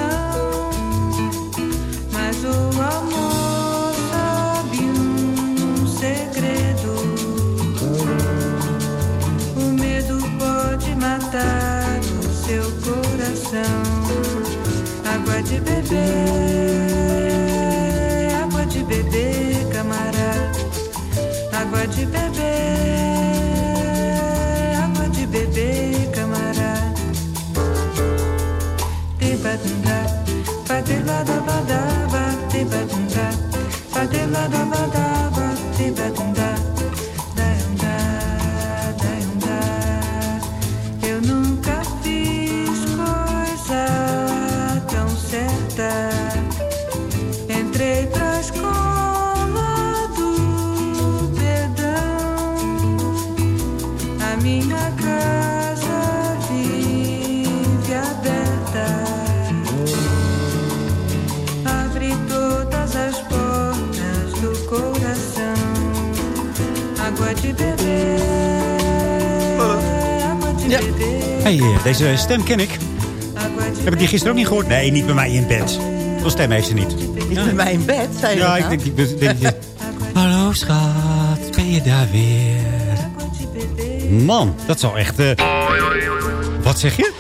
Mas o amor sabe um segredo. O medo pode matar o seu coração. Água de beber, água de bebê, água de bebê, camará. Tem badunda, badela da badaba,
tem
badunda.
Hey, eh, deze stem ken ik. Heb ik die gisteren ook niet gehoord? Nee, niet bij mij in bed. Zo'n stem heeft ze niet.
Niet bij mij in bed, zei je
Ja, ik denk... ik denk- denk- Hallo schat, ben je daar weer? Man, dat zou echt... eh, Wat zeg je?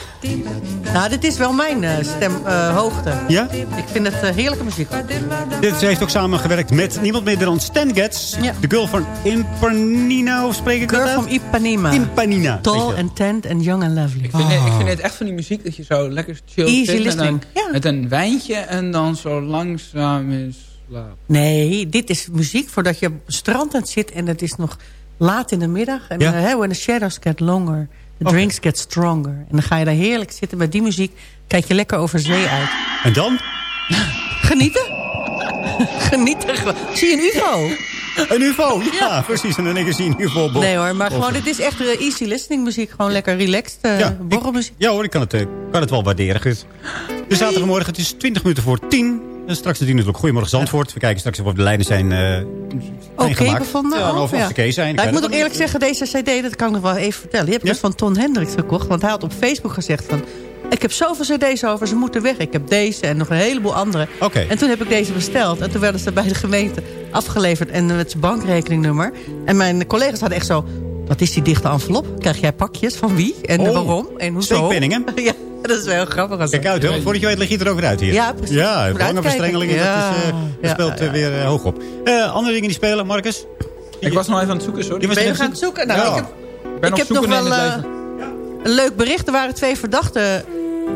Nou, dit is wel mijn eh, stemhoogte.
Ja?
Ik vind het eh, heerlijke muziek.
Dit, ze heeft ook samengewerkt met niemand minder dan Stan Getz.
Ja.
De girl van Impanina, hoe spreek ik
Girl
dat uit?
from Ipanema.
Impanina.
Tall and tent and young and lovely.
Ik vind, het, ik vind het echt van die muziek dat je zo lekker chill
Easy
zit een,
Ja.
met een wijntje en dan zo langzaam in slaap.
Nee, dit is muziek voordat je op het strand aan het zit en het is nog laat in de middag. En
Ja.
eh, when the shadows get longer, the drinks get stronger. En dan ga je daar heerlijk zitten met die muziek. Kijk je lekker over zee uit.
En dan?
Genieten? Genieten. Zie je een ufo?
Een ufo, ja, precies. En dan ik zie een ufo. bo-
Nee hoor, maar gewoon, dit is echt eh, easy listening muziek. Gewoon lekker relaxed uh,
Ja,
borrelmuziek.
Ja hoor, ik kan het, eh, kan het wel waarderen. Goed. De zaterdagmorgen, het is 20 minuten voor 10. En straks de dien natuurlijk. Goedemorgen Zandvoort. We kijken straks of de lijnen zijn eh
Oké
gemaakt.
bevonden?
Ja,
Oh,
of,
ja.
oké zijn.
Nou, ik moet ook eerlijk zeggen, deze cd, dat kan ik nog wel even vertellen. Die heb ik
Ja?
dus van Ton Hendricks gekocht. Want hij had op Facebook gezegd van... Ik heb zoveel cd's over, ze moeten weg. Ik heb deze en nog een heleboel andere. En toen heb ik deze besteld. En toen werden ze bij de gemeente afgeleverd. En met zijn bankrekeningnummer. En mijn collega's hadden echt zo... Wat is die dichte envelop? Krijg jij pakjes? Van wie? En
Oh,
waarom? En hoezo?
steekpenningen?
ja, dat is wel heel grappig. als
Kijk uit hoor, voordat je weet lig je er ook weer uit hier.
Ja, precies.
Ja, belangenverstrengelingen,
Ja.
dat, is, eh, dat
Ja,
speelt eh,
ja,
weer eh, hoog op. Eh, andere dingen die spelen, Marcus?
Ik was nog even aan het zoeken, sorry.
Je
Ben je
net
nog aan het zoeken? Nou,
Ja.
ik heb,
Ik ben
ik
nog
heb nog wel eh, een leuk bericht. Er waren twee verdachten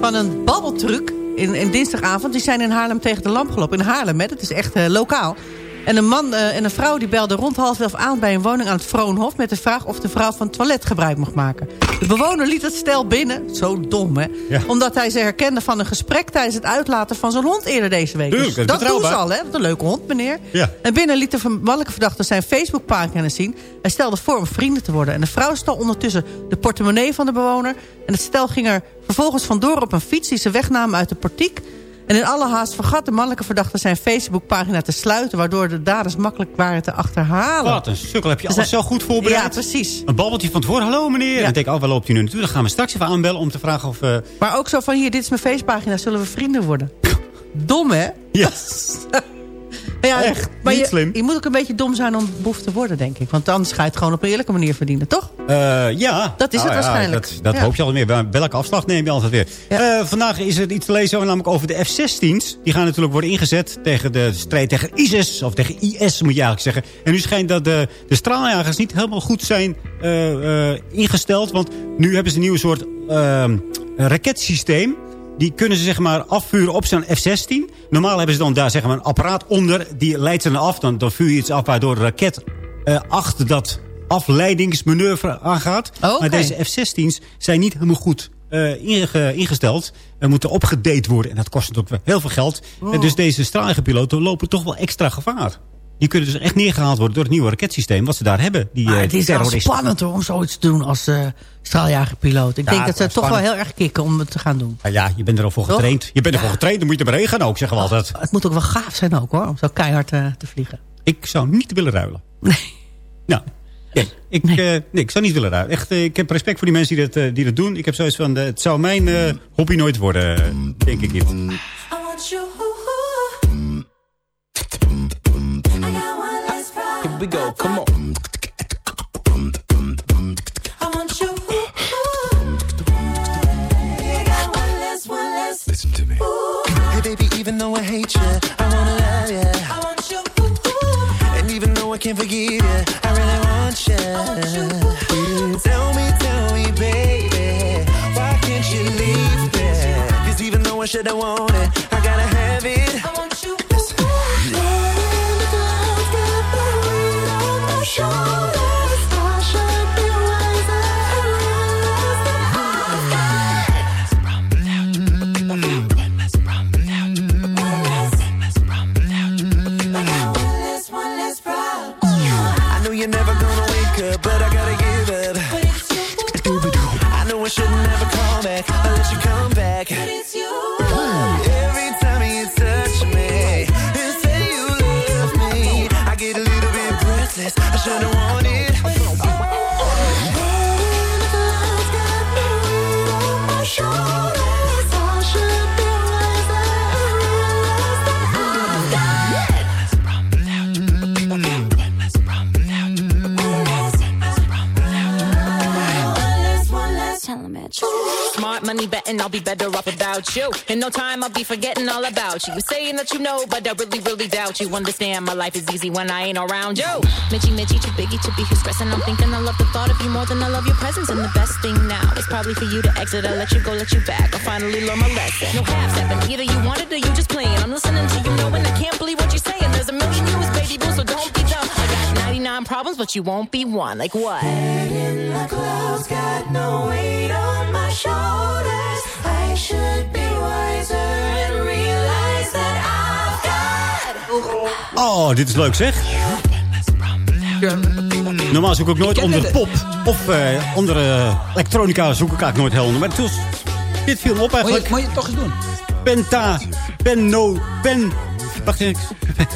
van een babbeltruc in, in dinsdagavond. Die zijn in Haarlem tegen de lamp gelopen. In Haarlem, hè. dat is echt eh, lokaal. En een man eh, en een vrouw die belden rond half elf aan bij een woning aan het Vroonhof... met de vraag of de vrouw van het toilet gebruik mocht maken. De bewoner liet het stel binnen. Zo dom, hè?
Ja.
Omdat hij ze herkende van een gesprek... tijdens het uitlaten van zijn hond eerder deze week.
Tuurlijk,
Dus
dat
dat doen ze al, hè? Wat een leuke hond, meneer.
Ja.
En binnen liet de mannelijke verdachte zijn Facebookpagina zien. Hij stelde voor om vrienden te worden. En de vrouw stal ondertussen de portemonnee van de bewoner. En het stel ging er vervolgens vandoor op een fiets... die ze wegnamen uit de portiek. En in alle haast vergat de mannelijke verdachte zijn Facebookpagina te sluiten... waardoor de daders makkelijk waren te achterhalen.
Wat een sukkel. Heb je alles zo goed voorbereid?
Ja, precies.
Een babbeltje van tevoren. Hallo meneer. En dan denk ik, oh, waar loopt u nu naartoe? Dan gaan we straks even aanbellen om te vragen of... eh,
Maar ook zo van, hier, dit is mijn Facebookpagina, zullen we vrienden worden? Dom, hè?
Yes.
Ja,
Echt,
maar
niet
je,
slim.
je moet ook een beetje dom zijn om boef te worden, denk ik. Want anders ga je het gewoon op een eerlijke manier verdienen, toch?
Eh, ja.
Dat is het
Nou ja,
waarschijnlijk.
Dat, dat
Ja.
hoop je al meer. Wel- Welke afslag neem je altijd weer? Eh, vandaag is er iets te lezen namelijk over de F-16's. Die gaan natuurlijk worden ingezet tegen de strijd tegen ISIS. Of tegen IS moet je eigenlijk zeggen. En nu schijnt dat de, de straaljagers niet helemaal goed zijn eh, ingesteld. Want nu hebben ze een nieuw soort ehm, raketsysteem. Die kunnen ze zeg maar afvuren op zo'n F-16. Normaal hebben ze dan daar zeg maar een apparaat onder. Die leidt ze dan af. Dan, dan vuur je iets af waardoor de raket eh, achter dat afleidingsmanoeuvre aangaat.
Oh.
Maar deze F-16's zijn niet helemaal goed eh, inge- ingesteld. En moeten opgedate worden. En dat kost natuurlijk heel veel geld.
Oh.
En dus deze straaljagerpiloten lopen toch wel extra gevaar. Die kunnen dus echt neergehaald worden door het nieuwe raketsysteem. Wat ze daar hebben. Die,
Maar
eh,
het is wel spannend hoor, om zoiets te doen als eh straaljagerpiloot. Ik
Ja,
denk dat ze toch wel heel erg kicken om het te gaan doen.
Ja, je bent er al voor
Toch?
getraind. Je bent ervoor getraind, dan moet je er maar heen gaan ook, zeggen we altijd.
Het moet ook wel gaaf zijn ook hoor, om zo keihard eh, te vliegen.
Ik zou niet willen ruilen.
Nee.
Nou, nee, ik, eh, nee, ik zou niet willen ruilen. Echt, ik heb respect voor die mensen die dat, eh, die dat doen. Ik heb zoiets van, het zou mijn eh, hobby nooit worden, denk ik niet.
Here we go, come on. I want you.
Listen to me. Hey, baby, even though I hate you, I wanna love you. I want you. And even though I can't forgive you, I really want you. Tell me, tell me, baby, why can't you leave me? Cause even though I should've wanted, I gotta have it. you're never gonna wake up, but I gotta give it. But it's you. I know I shouldn't ever call back, I let you come back. But it's you.
I'll be better off without you. In no time I'll be forgetting all about you. Saying that you know, but I really, really doubt you. Understand my life is easy when I ain't around you. Mitchy, Mitchy, too biggie to be here stressing. I'm thinking I love the thought of you more than I love your presence. And the best thing now is probably for you to exit. I let you go, let you back. I finally learn my lesson. No half stepping. Either you want it or you just playing. I'm listening to you knowing I can't believe what you're saying. There's a million you is baby boo, so don't be dumb. I got 99 problems, but you won't be one. Like what?
in the clouds, got no weight on my shoulders.
Oh, dit is leuk zeg. Normaal zoek ik ook nooit onder pop of eh, onder eh, elektronica zoek ik eigenlijk nooit heel onder. Maar dit viel me op
Moet je,
eigenlijk.
moet je het toch eens doen?
Penta, penno, pen... Wacht even.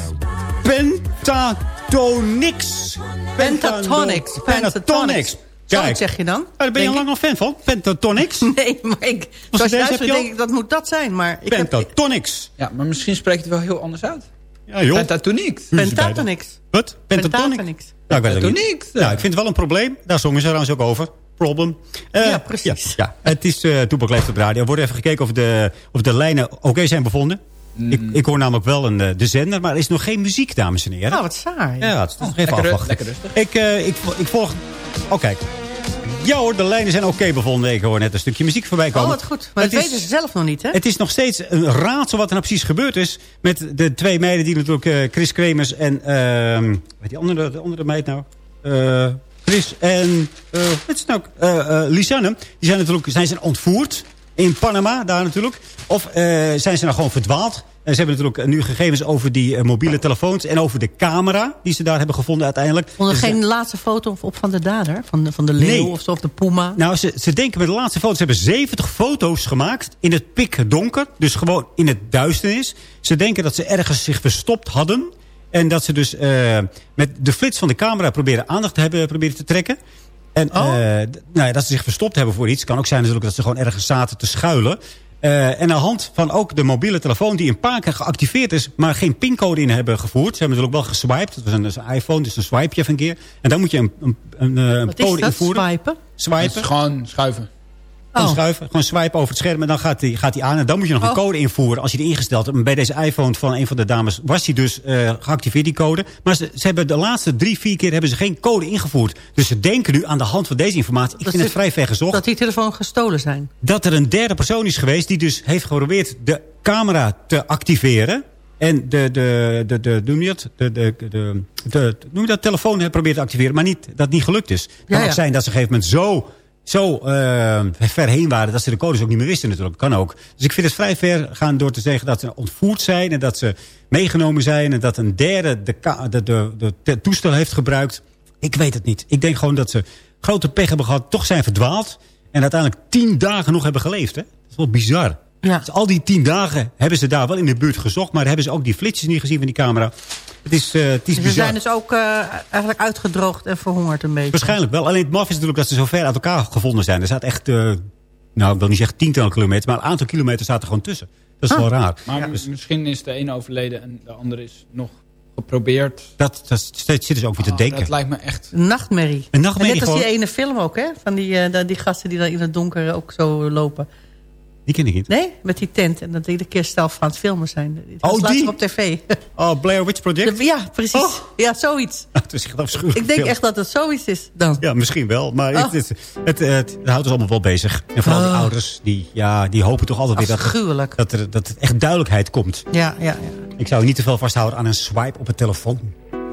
Pentatonics.
Pentatonics.
Pentatonics. Kijk,
wat zeg je dan?
Ah, daar ben je al lang al fan van. Pentatonics.
Nee, maar ik,
Was
zoals je
heb je al?
denk ik dat moet dat zijn. Maar ik heb
Pentatonics.
Ja, maar misschien spreekt het wel heel anders uit.
Ja, joh.
Pentatonics.
Pentatonics.
Wat? Pentatonics?
Pentatonics.
Ja, ik weet het niet.
Pentatonics.
Ja, ik vind het wel een probleem. Daar zongen ze trouwens ook over. Problem. Eh,
Ja, precies.
Ja, ja. Het is uh, Toepak leeft op de radio. Er wordt even gekeken of de, of de lijnen oké zijn bevonden. Ik, ik hoor namelijk wel een, eh, de zender, maar er is nog geen muziek, dames en heren.
Oh, wat saai.
Ja, het is nog even
lekker
afwachten.
lekker rustig.
Ik, eh, ik volg... Oh, kijk. Ja hoor, de lijnen zijn oké bevonden. Ik hoor net een stukje muziek voorbij komen.
Oh, wat goed. Maar dat
Het
weten ze zelf nog niet, hè?
Het is nog steeds een raadsel wat er nou precies gebeurd is... met de twee meiden die natuurlijk... eh, Chris Kremers en... ehm weet die andere, de andere meid nou? Eh, Chris en... wat is het nou? Eh, Lisanne. Die zijn natuurlijk zijn ze ontvoerd in Panama, daar natuurlijk. Of zijn ze nou gewoon verdwaald? En ze hebben natuurlijk nu gegevens over die eh, mobiele telefoons... en over de camera die ze daar hebben gevonden uiteindelijk.
Vond er
Dus,
geen laatste foto op van de dader? Van de, van de leeuw
Nee.
of zo, of de puma?
nou, ze, ze denken met de laatste foto's... ze hebben 70 foto's gemaakt in het pikdonker. Dus gewoon in het duisternis. Ze denken dat ze ergens zich verstopt hadden. En dat ze dus eh, met de flits van de camera proberen aandacht te hebben proberen te trekken. En eh, d- nou ja, dat ze zich verstopt hebben voor iets. Kan ook zijn natuurlijk dat ze gewoon ergens zaten te schuilen. Eh, en aan de hand van ook de mobiele telefoon die een paar keer geactiveerd is... maar geen pincode in hebben gevoerd. Ze hebben natuurlijk wel geswiped. Dat was een, dat is een iPhone, dus een swipe je even een keer. En dan moet je een, een, een, eh, een
Wat is
code
dat?
invoeren.
Swipen?
Swipen.
Dus gewoon schuiven.
Gewoon
Oh.
schuiven, gewoon swipen over het scherm en dan gaat hij gaat die aan. En dan moet je nog een
Oh.
code invoeren als je die ingesteld hebt. Bij deze iPhone van een van de dames was die dus eh, geactiveerd, die code. Maar ze, ze hebben de laatste drie, vier keer hebben ze geen code ingevoerd. Dus ze denken nu aan de hand van deze informatie, ik
Dat
vind het vrij ver gezocht,
Dat die telefoon gestolen zijn.
dat er een derde persoon is geweest die dus heeft geprobeerd de camera te activeren. En de, de, de, de, noem je? De, de, de, de, noem je dat? telefoon heeft geprobeerd te activeren, maar niet, dat niet gelukt is. Het kan
Ja,
ook zijn dat ze op een gegeven moment zo, zo eh, ver heen waren... dat ze de codes ook niet meer wisten natuurlijk. Kan ook. Dus ik vind het vrij ver gaan door te zeggen dat ze ontvoerd zijn... en dat ze meegenomen zijn en dat een derde de, de toestel heeft gebruikt. Ik weet het niet. Ik denk gewoon dat ze grote pech hebben gehad, toch zijn verdwaald... en uiteindelijk tien dagen nog hebben geleefd. Hè? Dat is wel bizar.
Ja.
Dus al die tien dagen hebben ze daar wel in de buurt gezocht... maar hebben ze ook die flitsjes niet gezien van die camera. Het is, eh, het is
Ze
bizar.
zijn dus ook eh, eigenlijk uitgedroogd en verhongerd een beetje.
Waarschijnlijk wel. Alleen het maf is natuurlijk dat ze zo ver uit elkaar gevonden zijn. Er staat echt, eh, nou ik wil niet zeggen tientallen kilometer... maar een aantal kilometer staat er gewoon tussen. Dat is
Ah.
wel raar.
Maar
Dus
misschien is de een overleden en de ander is nog geprobeerd.
dat, dat zitten ze ook weer te
Oh,
denken.
dat lijkt me echt...
Een nachtmerrie.
Een nachtmerrie
En net als die ene film ook, hè? Van die, eh, die gasten die dan in het donker ook zo lopen.
Die ken ik niet.
Nee? Met die tent. En dat iedere keer zelf aan het filmen zijn. Dat
Oh, die?
op tv.
Oh, Blair Witch Project?
Ja, precies.
Oh.
Ja, zoiets.
Het is echt afschuwelijk.
Ik denk
film.
echt dat het zoiets is dan.
Ja, misschien wel. Maar
Oh.
het, het, het, het, houdt ons allemaal wel bezig. En vooral die
Oh.
ouders, die, ja, die hopen toch altijd weer dat, er, dat, er, dat er echt duidelijkheid komt.
Ja, ja, ja.
Ik zou niet te veel vasthouden aan een swipe op een telefoon.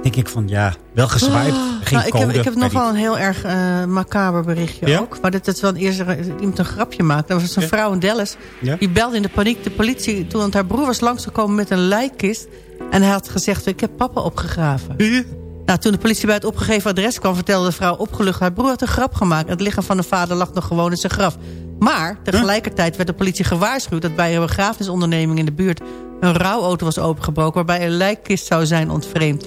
Denk ik van, ja, wel geswiped, geen
Nou, ik,
code.
heb, ik heb
weet
nog wel
niet.
een heel erg eh macaber berichtje
Ja?
ook. Maar dit is wel eerst iemand een grapje maakt. Dat was een
Ja?
vrouw in Dallas.
Ja?
Die belde in de paniek de politie toen want haar broer was langsgekomen met een lijkkist. En hij had gezegd, ik heb papa opgegraven. Nou, toen de politie bij het opgegeven adres kwam... vertelde de vrouw opgelucht... haar broer had een grap gemaakt. Het lichaam van de vader lag nog gewoon in zijn graf. Maar tegelijkertijd werd de politie gewaarschuwd... dat bij een begrafenisonderneming in de buurt... een rouwauto was opengebroken... waarbij een lijkkist zou zijn ontvreemd.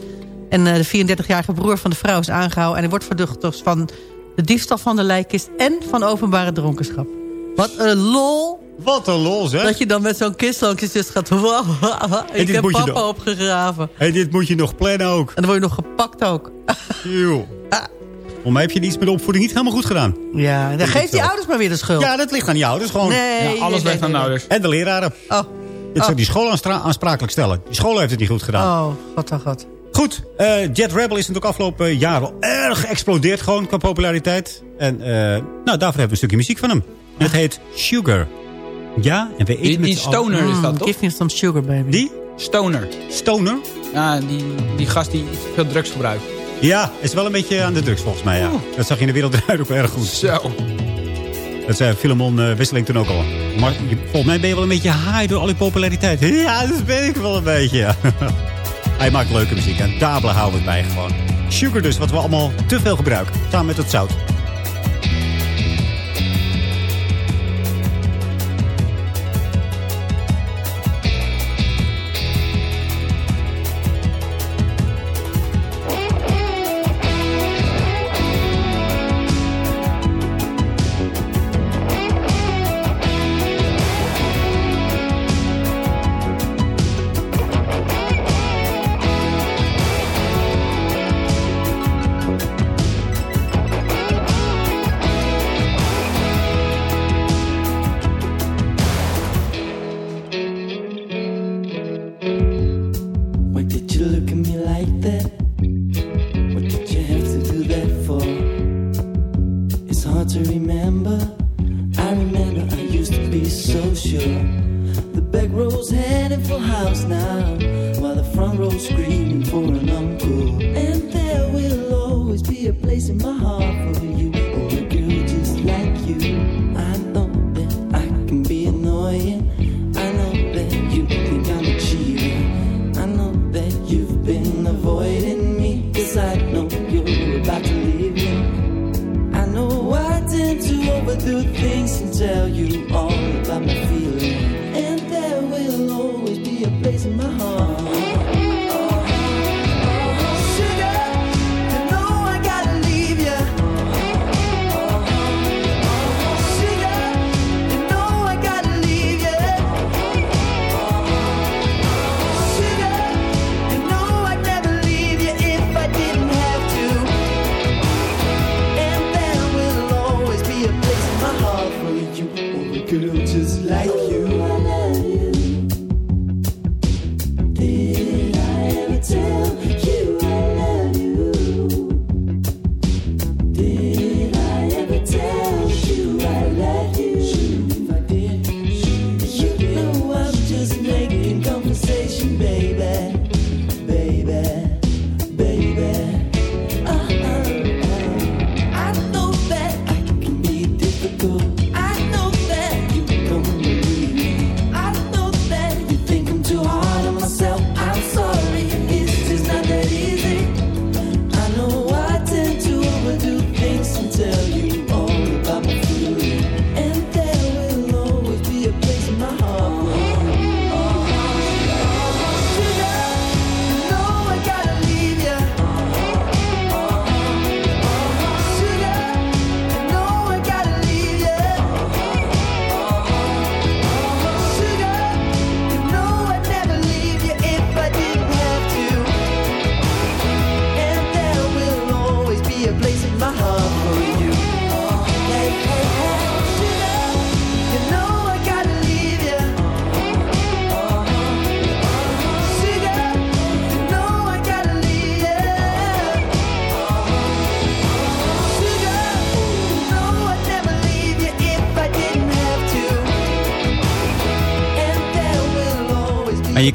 En eh, de 34-jarige broer van de vrouw is aangehouden... en hij wordt verdacht van de diefstal van de lijkkist... en van openbare dronkenschap. Wat een lol.
Wat een lol, zeg.
Dat je dan met zo'n kist langs je zus gaat... ik
dit
heb papa opgegraven.
Hey, dit moet je nog plannen ook.
En dan word je nog gepakt ook.
Joh. Voor mij heb je iets met de opvoeding niet helemaal goed gedaan.
Ja, dan geeft die ouders maar weer de schuld.
Ja, dat ligt aan die ouders gewoon.
Nee,
Ja, alles
nee,
ligt
nee,
aan de
nee.
ouders.
En de leraren.
Oh,
Dit zou die school aansprakelijk stellen. Die school heeft het niet goed gedaan.
oh, god, oh, god.
Goed, eh, Jet Rebel is natuurlijk afgelopen jaar wel erg geëxplodeerd gewoon qua populariteit. En eh, nou, daarvoor hebben we een stukje muziek van hem. En het heet Sugar. Ja, en we eten
Die,
met
die stoner is dat,
Mm,
toch?
give me some sugar, baby.
Die?
Stoner.
Stoner?
Ja, die, die gast die veel drugs gebruikt.
Ja, is wel een beetje aan de drugs volgens mij, ja. Dat zag je in de wereld eruit ook wel erg goed.
Zo.
Dat zei Filemon eh, Wisseling toen ook al. Maar volgens mij ben je wel een beetje high door al die populariteit. Ja, dat ben ik wel een beetje, ja. Hij maakt leuke muziek en daar houden we het bij gewoon. Sugar dus, wat we allemaal te veel gebruiken. Samen met het zout.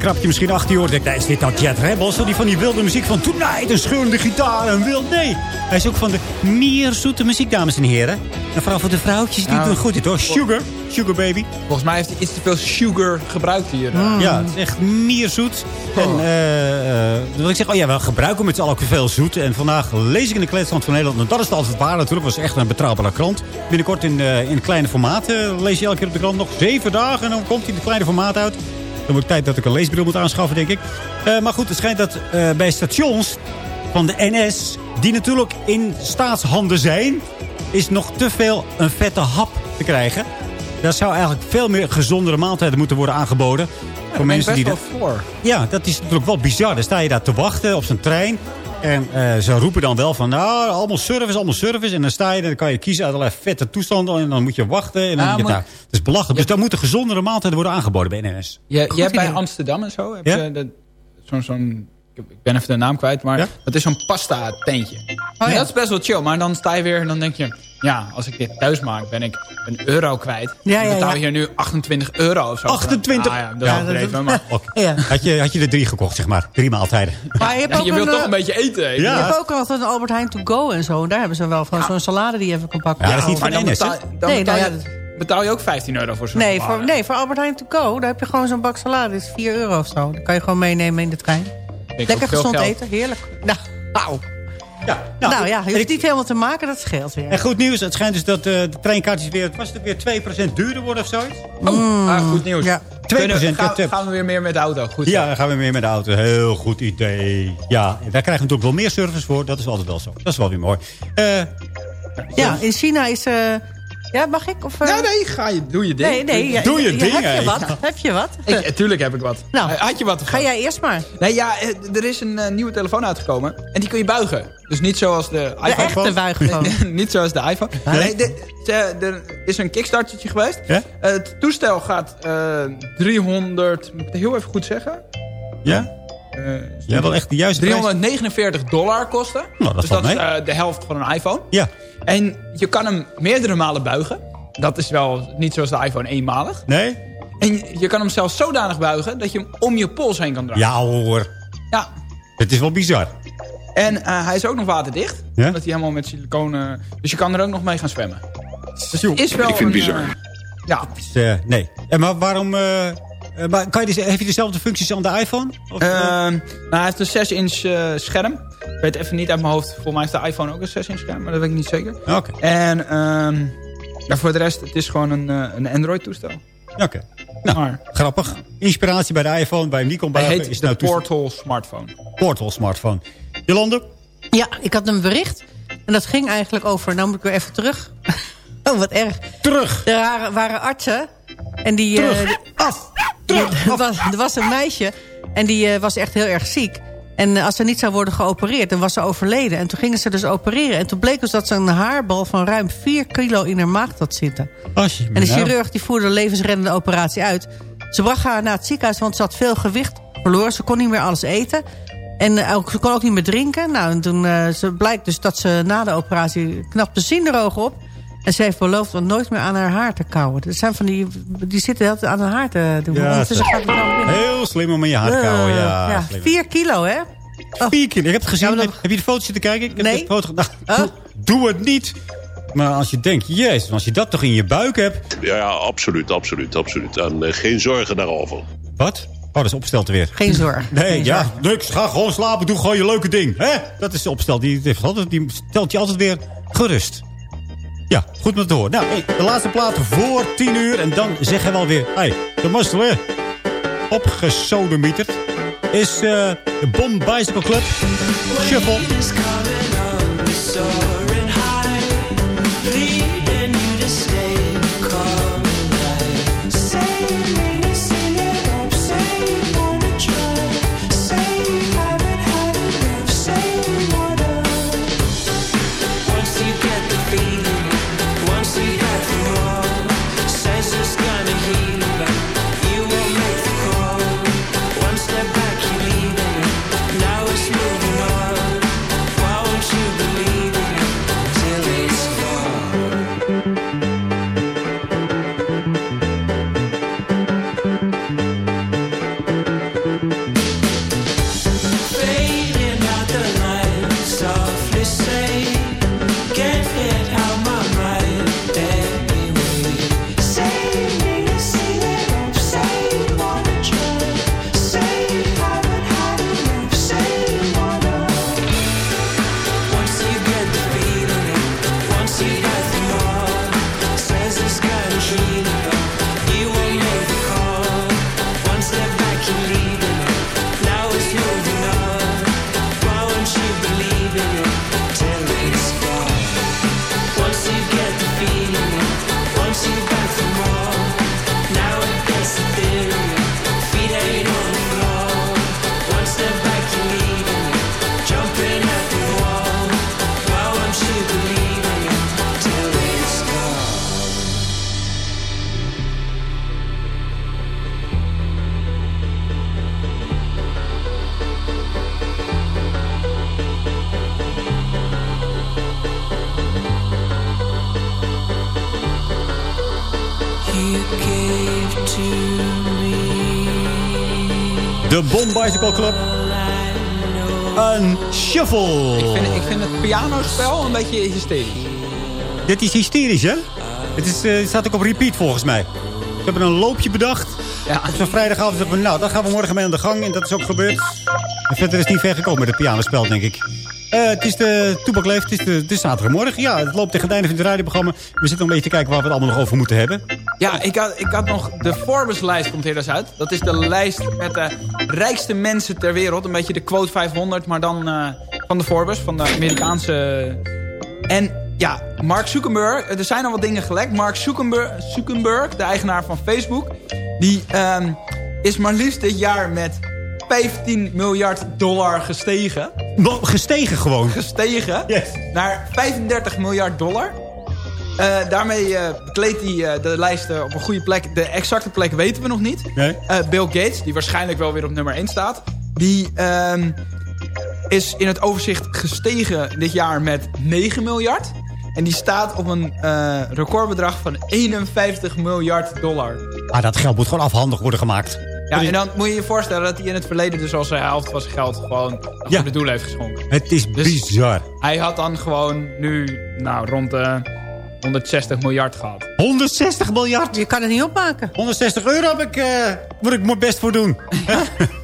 Always be.
En je krapt je misschien achter je oor. Denk, nee, is dit dan Jet Rebels? Zo die van die wilde muziek van Tonight. Een scheurende gitaar en wild. Nee, hij is ook van de meer zoete muziek, dames en heren. En vooral voor de vrouwtjes, die
Nou,
doen goed dit hoor. Sugar, sugar baby.
Volgens mij heeft hij iets te veel sugar gebruikt hier.
Ja, het is echt meer zoet. En dan wil ik zeggen, oh ja, we gebruiken met z'n allen veel zoet. En vandaag lees ik in de Kletsland van Nederland. En dat is het altijd waar natuurlijk. was echt een betrouwbare krant. Binnenkort in, eh, in kleine formaat eh, lees je elke keer op de krant. Nog zeven dagen en dan komt hij in het kleine formaat uit. Dan wordt tijd dat ik een leesbril moet aanschaffen, denk ik. Eh, maar goed, het schijnt dat eh, bij stations van de NS... die natuurlijk in staatshanden zijn... is nog te veel een vette hap te krijgen. Daar zou eigenlijk veel meer gezondere maaltijden moeten worden aangeboden. voor mensen die dat...
voor.
Ja, dat is natuurlijk wel bizar. Dan sta je daar te wachten op zijn trein. En eh, ze roepen dan wel van, nou, allemaal service, allemaal service. En dan sta je, en dan kan je kiezen uit allerlei vette toestanden. En dan moet je wachten. En dan, nou, het is belachelijk. Dus daar moeten gezondere maaltijden worden aangeboden bij NS.
Je,
Goed
je hebt bij. Amsterdam en zo, heb
Ja?
zo'n... zo'n ik ben even de naam kwijt, maar dat is zo'n pasta tentje.
Oh,
Dat is best wel chill, maar dan sta je weer en dan denk je... Ja, als ik dit thuis maak, ben ik een euro kwijt.
Ja,
Dan
ja,
betaal
ja.
je hier nu 28 euro of zo.
28?
Ah, ja, dat is overdreven, maar...
Oké. Had, je, had je er drie gekocht, zeg maar. Drie maaltijden.
Maar je hebt
Ja,
ook
je wilt
een,
toch
eh,
een beetje eten.
Je hebt ook altijd een Albert Heijn to go en zo. En daar hebben ze wel van zo'n salade die je even kan pakken.
Ja, dat is niet van hè?
betaal, dan
Nee,
betaal,
nou ja,
je, betaal je ook 15 euro voor zo'n
Nee
salade.
voor, nee, voor Albert Heijn to go, daar heb je gewoon zo'n bak salade. Dat is 4 euro of zo. Dat kan je gewoon meenemen in de trein. Lekker gezond
geld.
eten, heerlijk. Nou, nou.
Ja,
nou, ja, je hoeft niet helemaal te maken, dat scheelt weer.
En goed nieuws, het schijnt dus dat eh, de treinkaartjes weer, was het weer 2% duurder worden of zoiets?
Oh, ah, goed nieuws.
Ja.
2%.
Kunnen-
ja,
gaan, we weer meer met de auto. Goed zo.
Ja, dan gaan we meer met de auto. Heel goed idee. Ja, en daar krijgen we natuurlijk wel meer service voor. Dat is altijd wel zo. Dat is wel weer mooi. Eh,
Ja, in China is... eh ja, mag ik? Of, eh?
Ja, nee, ga je, doe je ding.
Nee, nee. ja,
Doe je
ja,
ding,
Heb je wat? Heb je wat?
Ik, eh, tuurlijk heb ik wat.
Nou,
Eh, Had je wat?
Ga
wat?
jij eerst maar.
Nee, ja, eh, er is een eh, nieuwe telefoon uitgekomen. En die kun je buigen. Dus niet zoals de iPhone.
De echte
niet zoals de iPhone. Nee, er is een kickstartertje geweest.
Ja?
Eh, het toestel gaat eh 300... Moet ik het heel even goed zeggen?
ja?
Eh,
Ja, wel echt de juiste prijs.
349 dollar kosten.
Nou, dat
dus
valt
dat is
mee.
eh, de helft van een iPhone.
Ja.
En je kan hem meerdere malen buigen. Dat is wel niet zoals de iPhone eenmalig.
Nee?
En je, kan hem zelfs zodanig buigen dat je hem om je pols heen kan draaien.
Ja hoor.
Ja.
Het is wel bizar.
En eh, hij is ook nog waterdicht.
Ja?
Omdat hij helemaal met siliconen... Dus je kan er ook nog mee gaan zwemmen. Dus is wel
Ik vind het bizar.
ja.
Dus, eh, nee. En maar waarom... eh, eh, maar kan je dus, heeft hij dezelfde functies aan de iPhone? Of,
Ehm, nou, hij heeft een 6-inch eh, scherm. Ik weet even niet uit mijn hoofd. Volgens mij is de iPhone ook een 6-inch scherm. Maar dat weet ik niet zeker.
Oké.
En ehm, ja, voor de rest, het is gewoon een, eh, een Android-toestel.
Oké. Nou, grappig. Inspiratie bij de iPhone, bij Nikon
Hij
bij
heet
is
de
nou
Portal Smartphone.
Portal smartphone. Jolande?
Ja, ik had een bericht. En dat ging eigenlijk over... Nou moet ik weer even terug. oh, wat erg.
Terug.
Er waren, waren artsen. En die...
Terug.
eh, er, was, er was een meisje. En die eh, was echt heel erg ziek. En eh, als ze niet zou worden geopereerd, dan was ze overleden. En toen gingen ze dus opereren. En toen bleek dus dat ze een haarbal van ruim 4 kilo in haar maag had zitten.
Je
En de chirurg die voerde de levensreddende operatie uit. Ze bracht haar naar het ziekenhuis, want ze had veel gewicht verloren. Ze kon niet meer alles eten. En eh, ook, ze kon ook niet meer drinken. Nou, en toen ze blijkt dus dat ze na de operatie knapte zien er ogen op. En ze heeft beloofd om nooit meer aan haar haar te kauwen. Er zijn van die, die zitten heel aan haar haar te doen.
Ja, zo.
gaat het.
Heel slim om in je haar te
Eh,
kauwen. Ja,
ja. 4 kilo, hè?
Vier keer. Ik heb het gezien. heb, heb je de foto's zitten kijken? Ik heb
Nee.
de foto gedaan. Doe, doe het niet. Maar als je denkt, jezus, als je dat toch in je buik hebt.
Ja, ja absoluut, absoluut, absoluut. En eh, geen zorgen daarover.
Wat? Oh, dat is opstelt weer.
Geen zorg.
Nee,
Geen
ja,
zorg.
niks. Ga gewoon slapen. Doe gewoon je leuke ding. Hè? Dat is de opstel. Die, die, altijd- die stelt je altijd weer gerust. Ja, goed om te horen. Nou, de laatste plaat voor 10 uur. En dan zeggen we alweer... Hey, de hè? Opgesodemieterd. Is eh, de Bomb Bicycle Club. Shuffle. Bicycle Club. Een shuffle.
Ik vind, ik vind het pianospel een beetje hysterisch.
Dit is hysterisch, hè? Het, is, eh, staat ook op repeat volgens mij. Ik heb een loopje bedacht.
Ja.
Op zo'n vrijdagavond zeggen we, nou, daar gaan we morgen mee aan de gang. En dat is ook gebeurd. En verder is het niet ver gekomen met het pianospel, denk ik. Eh, het is de Toepak Leeft, het is, de, het is zaterdagmorgen. Ja, het loopt tegen het einde van het radioprogramma. We zitten nog een beetje te kijken waar we het allemaal nog over moeten hebben.
Ja, ik had, ik had nog... De Forbes-lijst komt hier dus uit. Dat is de lijst met de rijkste mensen ter wereld. Een beetje de quote 500, maar dan eh, van de Forbes. Van de Amerikaanse... En ja, Mark Zuckerberg... Er zijn al wat dingen gelekt. Mark Zuckerberg, Zuckerberg de eigenaar van Facebook... Die ehm, is maar liefst dit jaar met 15 miljard dollar gestegen.
Nog gestegen gewoon?
Gestegen. Naar 35 miljard dollar. Eh, daarmee eh bekleedt hij eh, de lijst op een goede plek. De exacte plek weten we nog niet.
Nee.
Bill Gates, die waarschijnlijk wel weer op nummer 1 staat. Die ehm, is in het overzicht gestegen dit jaar met 9 miljard. En die staat op een recordbedrag van 51 miljard dollar.
Ah, dat geld moet gewoon afhandig worden gemaakt.
Ja, en dan moet je je voorstellen dat hij in het verleden dus al zijn helft van zijn geld gewoon aan
Ja.
goede doelen heeft geschonken.
Het is bizar.
Hij had dan gewoon nu nou, rond de 160 miljard gehad.
160 miljard.
Je kan het niet opmaken.
160 euro heb ik, eh moet ik mijn best voor doen.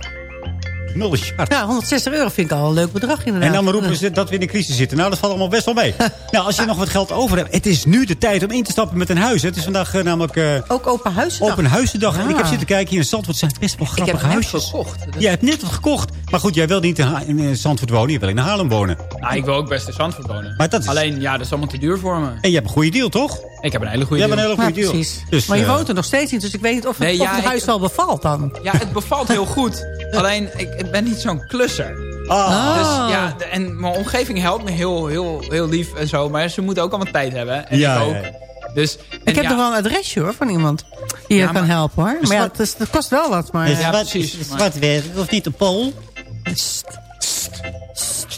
miljard.
Ja, 160 euro vind ik al een leuk bedrag inderdaad.
En dan roepen ze dat we in de crisis zitten. Nou, dat valt allemaal best wel mee. nou, als je nog wat geld over hebt. Het is nu de tijd om in te stappen met een huis. Het is vandaag eh, namelijk... eh,
Ook open huisdag.
Open huizendag. En ik heb zitten kijken hier in Zandvoort. zijn best wel
Ik heb
grappige
hem net
huisjes.
gekocht. Is-
Jij hebt net wat gekocht. Maar goed, jij wil niet in, in Zandvoort wonen. Je wil in Haarlem wonen.
Nou, ik wil ook best in Zandvoort wonen.
Maar dat is-
Alleen, ja, dat is allemaal te duur voor me.
En je hebt een goede deal, toch?
Ik heb een hele goede
Je hebt een
deal.
hele goede
Ja,
deal.
precies.
Dus,
maar je
eh,
woont er nog steeds niet, dus ik weet niet of het,
Nee,
of
ja,
het
ik-
huis wel bevalt dan.
Ja, het bevalt heel goed. Alleen, ik, ik ben niet zo'n klusser.
Ah.
Dus ja, de- en mijn omgeving helpt me heel, heel, heel lief en zo. Maar ze moeten ook allemaal tijd hebben. En
Ja,
ik ook.
ja, ja.
Dus, en
Ik heb
ja,
nog wel een adresje hoor, van iemand die je
Ja,
kan
maar-
helpen hoor. Maar ja,
zwart-
het, is, het kost wel wat. Maar,
Ja, precies,
is
maar-
zwart weer, of niet een pol?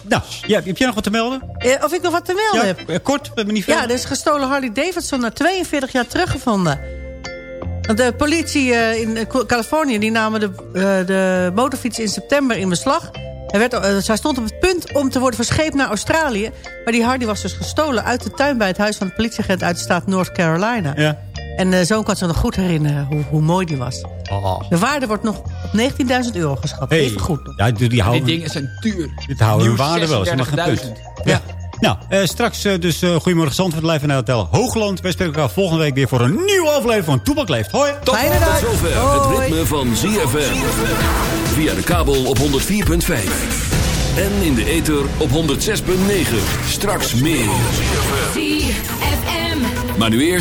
Nou, ja, heb jij nog wat te melden?
Eh, of ik nog wat te melden
Ja,
heb.
eh, kort, we hebben niet veel.
Ja, er is gestolen Harley Davidson na 42 jaar teruggevonden. Want De politie eh, in Californië die namen de, de motorfiets in september in beslag. Hij, werd, hij stond op het punt om te worden verscheept naar Australië. Maar die Harley was dus gestolen uit de tuin bij het huis van de politieagent uit de staat North Carolina.
Ja.
En zoon kan zich nog goed herinneren hoe, hoe mooi die was.
Oh.
De waarde wordt nog op 19.000 euro geschat.
Hey.
Even goed.
Ja, die, die
die
houden,
dingen zijn duur.
dit houden hun waarde wel. Ze mag geen punt.
36.000.
Ja. Nou, eh, straks eh, dus eh Goedemorgen Zandvoort live vanuit Hotel Hoogland. Wij spreken elkaar volgende week weer voor een nieuwe aflevering van Toebak Leeft. Hoi!
Fijne dag.
Tot zover
Hoi.
het ritme van ZFM. Via de kabel op 104.5. En in de ether op 106.9. Straks meer.
ZFM.
Maar nu eerst...